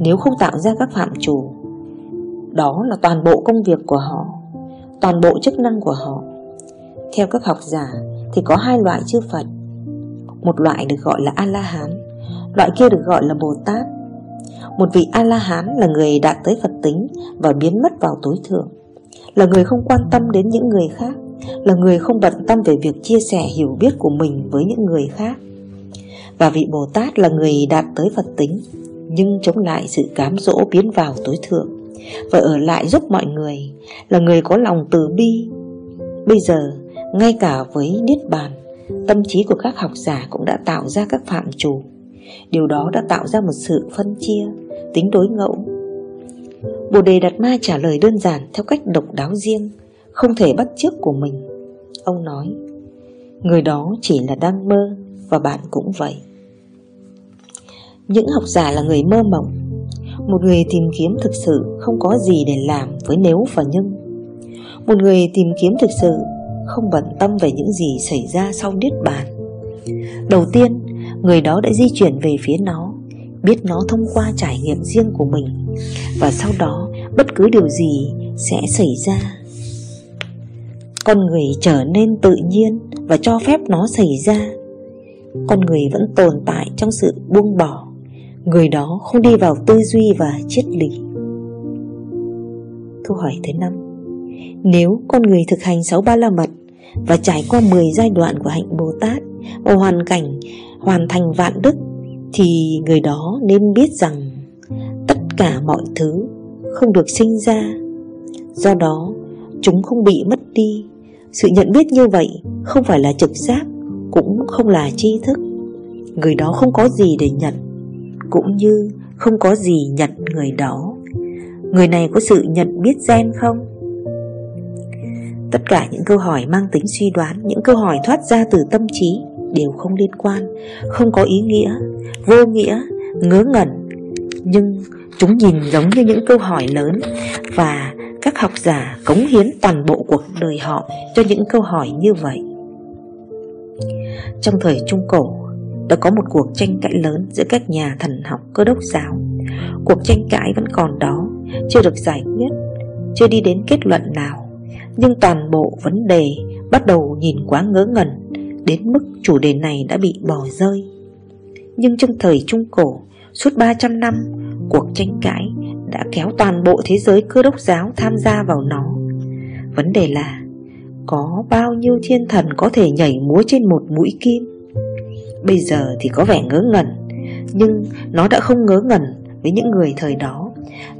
Nếu không tạo ra các phạm chủ. Đó là toàn bộ công việc của họ, Toàn bộ chức năng của họ. Theo các học giả thì có hai loại chư Phật. Một loại được gọi là A-la-hán, Loại kia được gọi là Bồ Tát Một vị A-la-hán là người đạt tới Phật tính Và biến mất vào tối thượng, Là người không quan tâm đến những người khác, Là người không bận tâm về việc chia sẻ hiểu biết của mình với những người khác. Và vị Bồ Tát là người đạt tới Phật tính, Nhưng chống lại sự cám dỗ biến vào tối thượng. Và ở lại giúp mọi người, Là người có lòng từ bi. Bây giờ, ngay cả với Niết Bàn, Tâm trí của các học giả cũng đã tạo ra các phạm trù. Điều đó đã tạo ra một sự phân chia, Tính đối ngẫu. Bồ Đề Đạt Ma trả lời đơn giản Theo cách độc đáo riêng, Không thể bắt chước của mình. Ông nói, Người đó chỉ là đang mơ Và bạn cũng vậy. Những học giả là người mơ mộng Một người tìm kiếm thực sự Không có gì để làm với nếu và nhưng Một người tìm kiếm thực sự không bận tâm về những gì xảy ra sau Niết Bàn. Đầu tiên, người đó đã di chuyển về phía nó, biết nó thông qua trải nghiệm riêng của mình, và sau đó bất cứ điều gì sẽ xảy ra. Con người trở nên tự nhiên và cho phép nó xảy ra. Con người vẫn tồn tại trong sự buông bỏ, người đó không đi vào tư duy và triết lý. Câu hỏi thứ năm. Nếu con người thực hành sáu ba la mật và trải qua 10 giai đoạn của hạnh Bồ Tát, và hoàn cảnh, hoàn thành vạn đức, thì người đó nên biết rằng tất cả mọi thứ không được sinh ra. Do đó, chúng không bị mất đi. Sự nhận biết như vậy không phải là trực giác, cũng không là tri thức. Người đó không có gì để nhận cũng như không có gì nhận người đó. Người này có sự nhận biết gen không? Tất cả những câu hỏi mang tính suy đoán, Những câu hỏi thoát ra từ tâm trí Đều không liên quan, Không có ý nghĩa, Vô nghĩa, Ngớ ngẩn. Nhưng chúng nhìn giống như những câu hỏi lớn Và Các học giả cống hiến toàn bộ cuộc đời họ cho những câu hỏi như vậy. Trong thời Trung Cổ đã có một cuộc tranh cãi lớn giữa các nhà thần học cơ đốc giáo. Cuộc tranh cãi vẫn còn đó, chưa được giải quyết, chưa đi đến kết luận nào. Nhưng toàn bộ vấn đề bắt đầu nhìn quá ngớ ngẩn Đến mức chủ đề này đã bị bỏ rơi. Nhưng trong thời Trung Cổ, suốt 300 năm Cuộc tranh cãi đã kéo toàn bộ thế giới cơ đốc giáo tham gia vào nó. Vấn đề là Có bao nhiêu thiên thần có thể nhảy múa trên một mũi kim? Bây giờ thì có vẻ ngớ ngẩn, Nhưng nó đã không ngớ ngẩn với những người thời đó.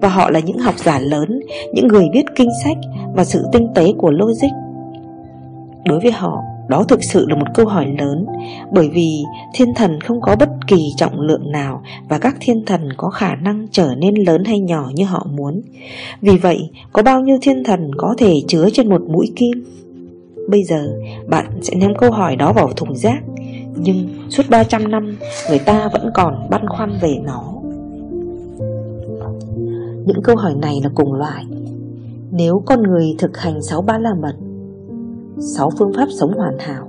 Và họ là những học giả lớn, Những người viết kinh sách Và sự tinh tế của logic. Đối với họ, đó thực sự là một câu hỏi lớn, Bởi vì thiên thần không có bất kỳ trọng lượng nào Và các thiên thần có khả năng trở nên lớn hay nhỏ như họ muốn. Vì vậy, có bao nhiêu thiên thần có thể chứa trên một mũi kim? Bây giờ, bạn sẽ ném câu hỏi đó vào thùng rác nhưng suốt 300 năm, người ta vẫn còn băn khoăn về nó. Những câu hỏi này là cùng loại. Nếu con người thực hành sáu ba la mật, sáu phương pháp sống hoàn hảo,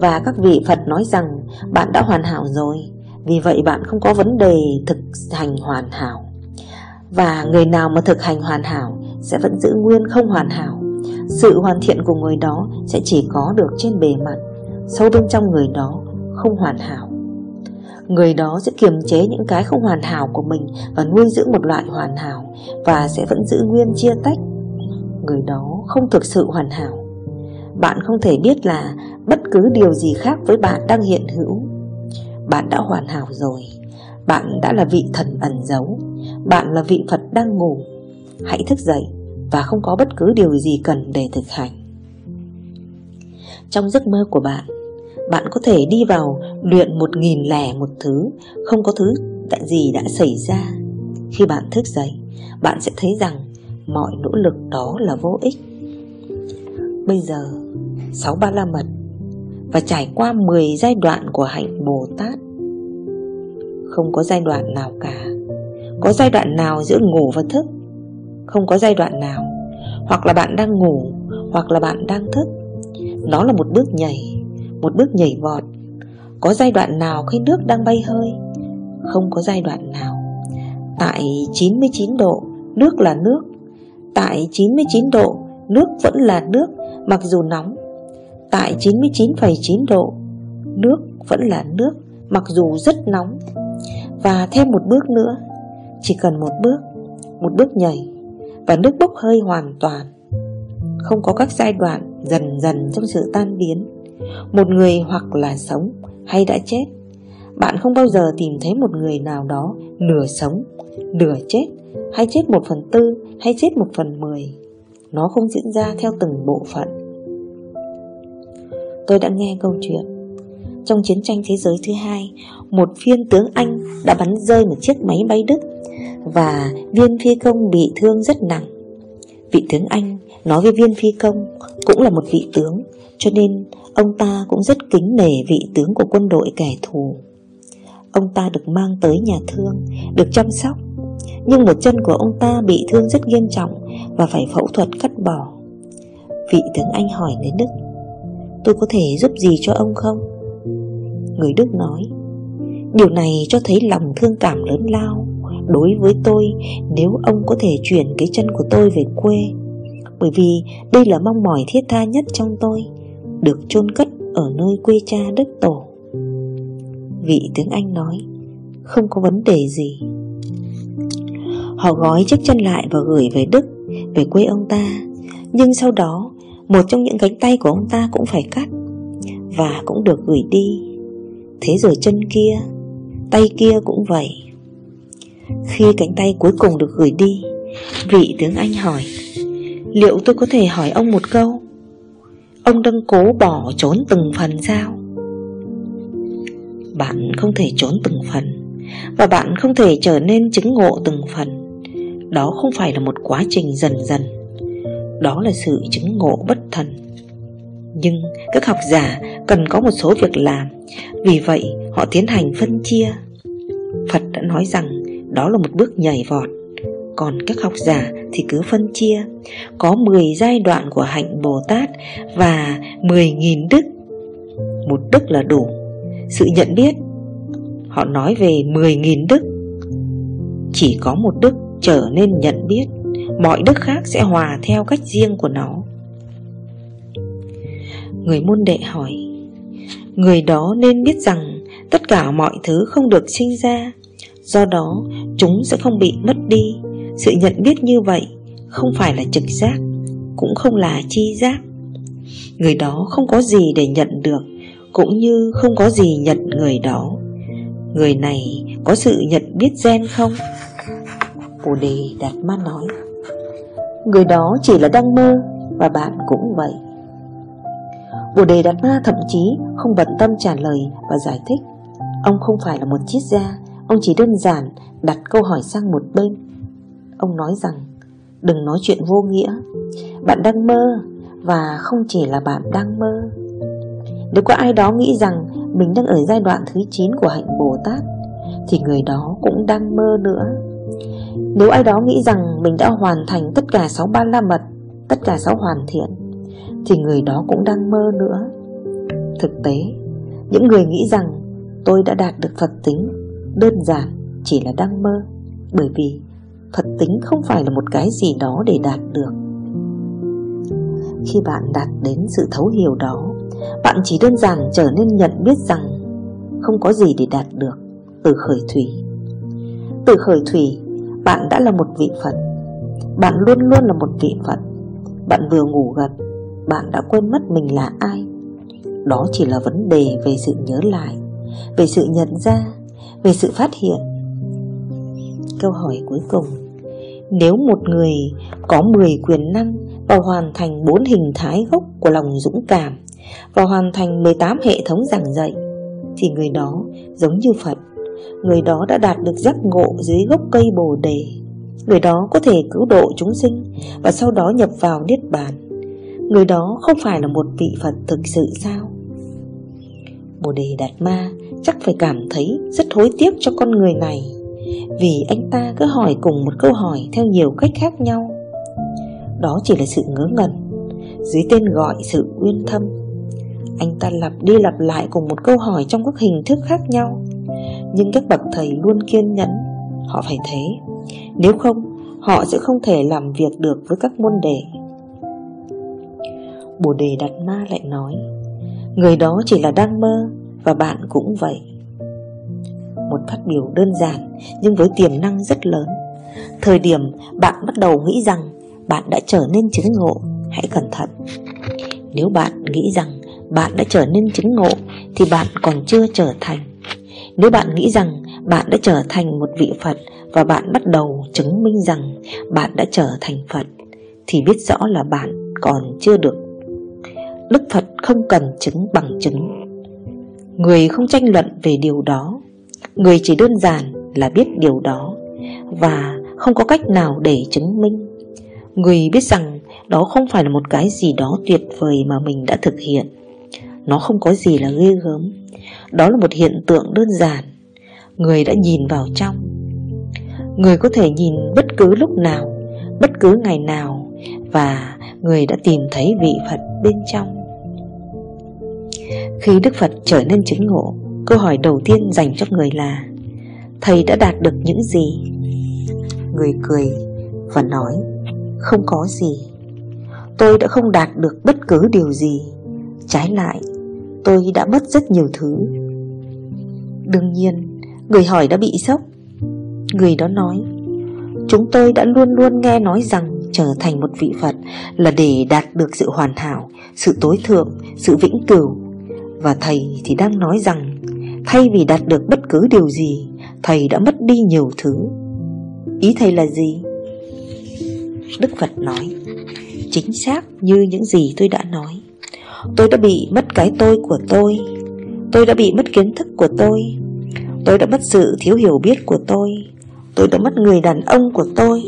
Và các vị Phật nói rằng bạn đã hoàn hảo rồi, Vì vậy bạn không có vấn đề thực hành hoàn hảo. Và người nào mà thực hành hoàn hảo sẽ vẫn giữ nguyên không hoàn hảo. Sự hoàn thiện của người đó sẽ chỉ có được trên bề mặt, Sâu bên trong người đó không hoàn hảo. Người đó sẽ kiềm chế những cái không hoàn hảo của mình Và nuôi dưỡng một loại hoàn hảo Và sẽ vẫn giữ nguyên chia tách. Người đó không thực sự hoàn hảo. Bạn không thể biết là bất cứ điều gì khác với bạn đang hiện hữu. Bạn đã hoàn hảo rồi. Bạn đã là vị thần ẩn giấu. Bạn là vị Phật đang ngủ. Hãy thức dậy Và không có bất cứ điều gì cần để thực hành. Trong giấc mơ của bạn bạn có thể đi vào luyện một nghìn lẻ một thứ. Không có thứ gì đã xảy ra. Khi bạn thức dậy, Bạn sẽ thấy rằng mọi nỗ lực đó là vô ích. Bây giờ, sáu ba la mật Và trải qua 10 giai đoạn của hạnh Bồ Tát. Không có giai đoạn nào cả. Có giai đoạn nào giữa ngủ và thức? Không có giai đoạn nào. Hoặc là bạn đang ngủ, Hoặc là bạn đang thức. Nó là một bước nhảy. Một bước nhảy vọt. Có giai đoạn nào khi nước đang bay hơi? Không có giai đoạn nào. Tại 99 độ Nước là nước. Tại 99 độ Nước vẫn là nước Mặc dù nóng. Tại 99,9 độ Nước vẫn là nước Mặc dù rất nóng. Và thêm một bước nữa. Chỉ cần một bước Một bước nhảy Và nước bốc hơi hoàn toàn. Không có các giai đoạn dần dần trong sự tan biến. Một người hoặc là sống hay đã chết. Bạn không bao giờ tìm thấy một người nào đó Nửa sống, nửa chết Hay chết một phần tư Hay chết một phần mười. Nó không diễn ra theo từng bộ phận. Tôi đã nghe câu chuyện. Trong chiến tranh thế giới thứ hai Một viên tướng Anh đã bắn rơi một chiếc máy bay Đức Và viên phi công bị thương rất nặng. Vị tướng Anh nói với viên phi công Cũng là một vị tướng Cho nên ông ta cũng rất kính nể vị tướng của quân đội kẻ thù. Ông ta được mang tới nhà thương, Được chăm sóc. Nhưng một chân của ông ta bị thương rất nghiêm trọng Và phải phẫu thuật cắt bỏ. Vị tướng Anh hỏi người Đức, Tôi có thể giúp gì cho ông không? Người Đức nói, Điều này cho thấy lòng thương cảm lớn lao. Đối với tôi, Nếu ông có thể chuyển cái chân của tôi về quê, Bởi vì đây là mong mỏi thiết tha nhất trong tôi được chôn cất ở nơi quê cha đất tổ. Vị tướng Anh nói, Không có vấn đề gì. Họ gói chiếc chân lại và gửi về Đức, Về quê ông ta. Nhưng sau đó, một trong những cánh tay của ông ta cũng phải cắt Và cũng được gửi đi. Thế rồi chân kia, Tay kia cũng vậy. Khi cánh tay cuối cùng được gửi đi, Vị tướng Anh hỏi, Liệu tôi có thể hỏi ông một câu? Ông đang cố bỏ trốn từng phần sao? Bạn không thể trốn từng phần, Và bạn không thể trở nên chứng ngộ từng phần. Đó không phải là một quá trình dần dần. Đó là sự chứng ngộ bất thần. Nhưng các học giả cần có một số việc làm, Vì vậy họ tiến hành phân chia. Phật đã nói rằng đó là một bước nhảy vọt. Còn các học giả thì cứ phân chia. Có 10 giai đoạn của hạnh Bồ Tát Và 10.000 đức. Một đức là đủ. Sự nhận biết, Họ nói về 10.000 đức. Chỉ có một đức trở nên nhận biết, Mọi đức khác sẽ hòa theo cách riêng của nó. Người môn đệ hỏi, Người đó nên biết rằng Tất cả mọi thứ không được sinh ra, Do đó chúng sẽ không bị mất đi. Sự nhận biết như vậy Không phải là trực giác, Cũng không là chi giác. Người đó không có gì để nhận được, Cũng như không có gì nhận người đó. Người này có sự nhận biết gen không? Bồ Đề Đạt Ma nói. Người đó chỉ là đang mơ, Và bạn cũng vậy. Bồ Đề Đạt Ma thậm chí không bận tâm trả lời và giải thích. Ông không phải là một triết gia, Ông chỉ đơn giản đặt câu hỏi sang một bên. Ông nói rằng, Đừng nói chuyện vô nghĩa. Bạn đang mơ Và không chỉ là bạn đang mơ. Nếu có ai đó nghĩ rằng Mình đang ở giai đoạn thứ 9 của hạnh Bồ Tát, Thì người đó cũng đang mơ nữa. Nếu ai đó nghĩ rằng Mình đã hoàn thành tất cả 6 ba la mật, Tất cả 6 hoàn thiện, Thì người đó cũng đang mơ nữa. Thực tế, Những người nghĩ rằng Tôi đã đạt được Phật tính Đơn giản chỉ là đang mơ, Bởi vì Phật tính không phải là một cái gì đó để đạt được. Khi bạn đạt đến sự thấu hiểu đó, Bạn chỉ đơn giản trở nên nhận biết rằng Không có gì để đạt được Từ khởi thủy. Từ khởi thủy, Bạn đã là một vị Phật. Bạn luôn luôn là một vị Phật. Bạn vừa ngủ gật, Bạn đã quên mất mình là ai. Đó chỉ là vấn đề về sự nhớ lại, Về sự nhận ra, Về sự phát hiện. Câu hỏi cuối cùng. Nếu một người có 10 quyền năng Và hoàn thành 4 hình thái gốc của lòng dũng cảm Và hoàn thành 18 hệ thống giảng dạy, Thì người đó giống như Phật. Người đó đã đạt được giác ngộ dưới gốc cây bồ đề. Người đó có thể cứu độ chúng sinh Và sau đó nhập vào Niết Bàn. Người đó không phải là một vị Phật thực sự sao? Bồ Đề Đạt Ma chắc phải cảm thấy rất hối tiếc cho con người này. Vì anh ta cứ hỏi cùng một câu hỏi theo nhiều cách khác nhau. Đó chỉ là sự ngớ ngẩn, Dưới tên gọi sự uyên thâm. Anh ta lặp đi lặp lại cùng một câu hỏi trong các hình thức khác nhau. Nhưng các bậc thầy luôn kiên nhẫn, Họ phải thế. Nếu không, họ sẽ không thể làm việc được với các môn đề Bồ đề Đạt Ma lại nói, Người đó chỉ là đang mơ Và bạn cũng vậy. Một phát biểu đơn giản, Nhưng với tiềm năng rất lớn. Thời điểm bạn bắt đầu nghĩ rằng Bạn đã trở nên chứng ngộ, Hãy cẩn thận. Nếu bạn nghĩ rằng bạn đã trở nên chứng ngộ, Thì bạn còn chưa trở thành. Nếu bạn nghĩ rằng bạn đã trở thành một vị Phật Và bạn bắt đầu chứng minh rằng bạn đã trở thành Phật, Thì biết rõ là bạn còn chưa được. Đức Phật không cần chứng bằng chứng. Người không tranh luận về điều đó Người chỉ đơn giản là biết điều đó Và không có cách nào để chứng minh. Người biết rằng đó không phải là một cái gì đó tuyệt vời mà mình đã thực hiện. Nó không có gì là ghê gớm. Đó là một hiện tượng đơn giản. Người đã nhìn vào trong. Người có thể nhìn bất cứ lúc nào, Bất cứ ngày nào Và người đã tìm thấy vị Phật bên trong. Khi Đức Phật trở nên chứng ngộ Câu hỏi đầu tiên dành cho người là, Thầy đã đạt được những gì? Người cười và nói, Không có gì. Tôi đã không đạt được bất cứ điều gì. Trái lại, Tôi đã mất rất nhiều thứ. Đương nhiên, Người hỏi đã bị sốc. Người đó nói, Chúng tôi đã luôn luôn nghe nói rằng Trở thành một vị Phật Là để đạt được sự hoàn hảo, Sự tối thượng, Sự vĩnh cửu. Và thầy thì đang nói rằng Thay vì đạt được bất cứ điều gì, Thầy đã mất đi nhiều thứ. Ý thầy là gì? Đức Phật nói, Chính xác như những gì tôi đã nói. Tôi đã bị mất cái tôi của tôi. Tôi đã bị mất kiến thức của tôi. Tôi đã mất sự thiếu hiểu biết của tôi. Tôi đã mất người đàn ông của tôi.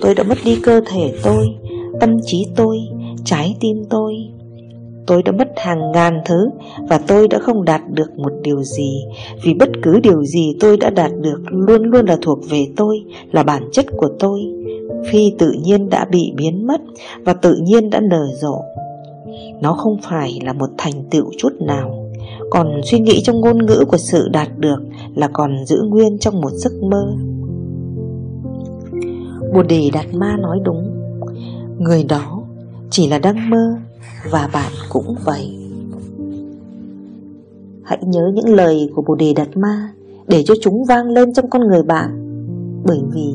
Tôi đã mất đi cơ thể tôi, Tâm trí tôi, Trái tim tôi. Tôi đã mất hàng ngàn thứ Và tôi đã không đạt được một điều gì. Vì bất cứ điều gì tôi đã đạt được Luôn luôn là thuộc về tôi, Là bản chất của tôi. Phi tự nhiên đã bị biến mất Và tự nhiên đã nở rộ. Nó không phải là một thành tựu chút nào. Còn suy nghĩ trong ngôn ngữ của sự đạt được Là còn giữ nguyên trong một giấc mơ. Bồ Đề Đạt Ma nói đúng. Người đó chỉ là đang mơ và bạn cũng vậy. Hãy nhớ những lời của Bồ Đề Đạt Ma Để cho chúng vang lên trong con người bạn, Bởi vì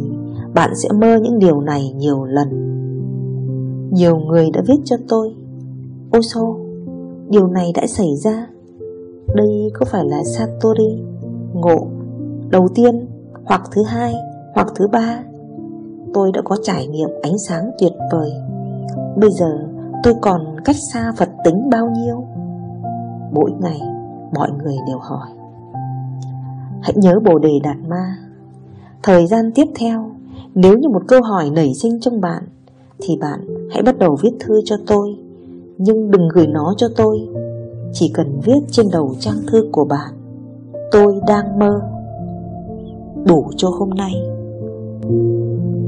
bạn sẽ mơ những điều này nhiều lần. Nhiều người đã viết cho tôi Oso Điều này đã xảy ra. Đây có phải là Satori, Ngộ, Đầu tiên, Hoặc thứ hai, Hoặc thứ ba? Tôi đã có trải nghiệm ánh sáng tuyệt vời. Bây giờ tôi còn cách xa Phật tính bao nhiêu? Mỗi ngày, mọi người đều hỏi. Hãy nhớ Bồ Đề Đạt Ma. Thời gian tiếp theo, Nếu như một câu hỏi nảy sinh trong bạn, Thì bạn hãy bắt đầu viết thư cho tôi. Nhưng đừng gửi nó cho tôi. Chỉ cần viết trên đầu trang thư của bạn, Tôi đang mơ. Đủ cho hôm nay. Thank you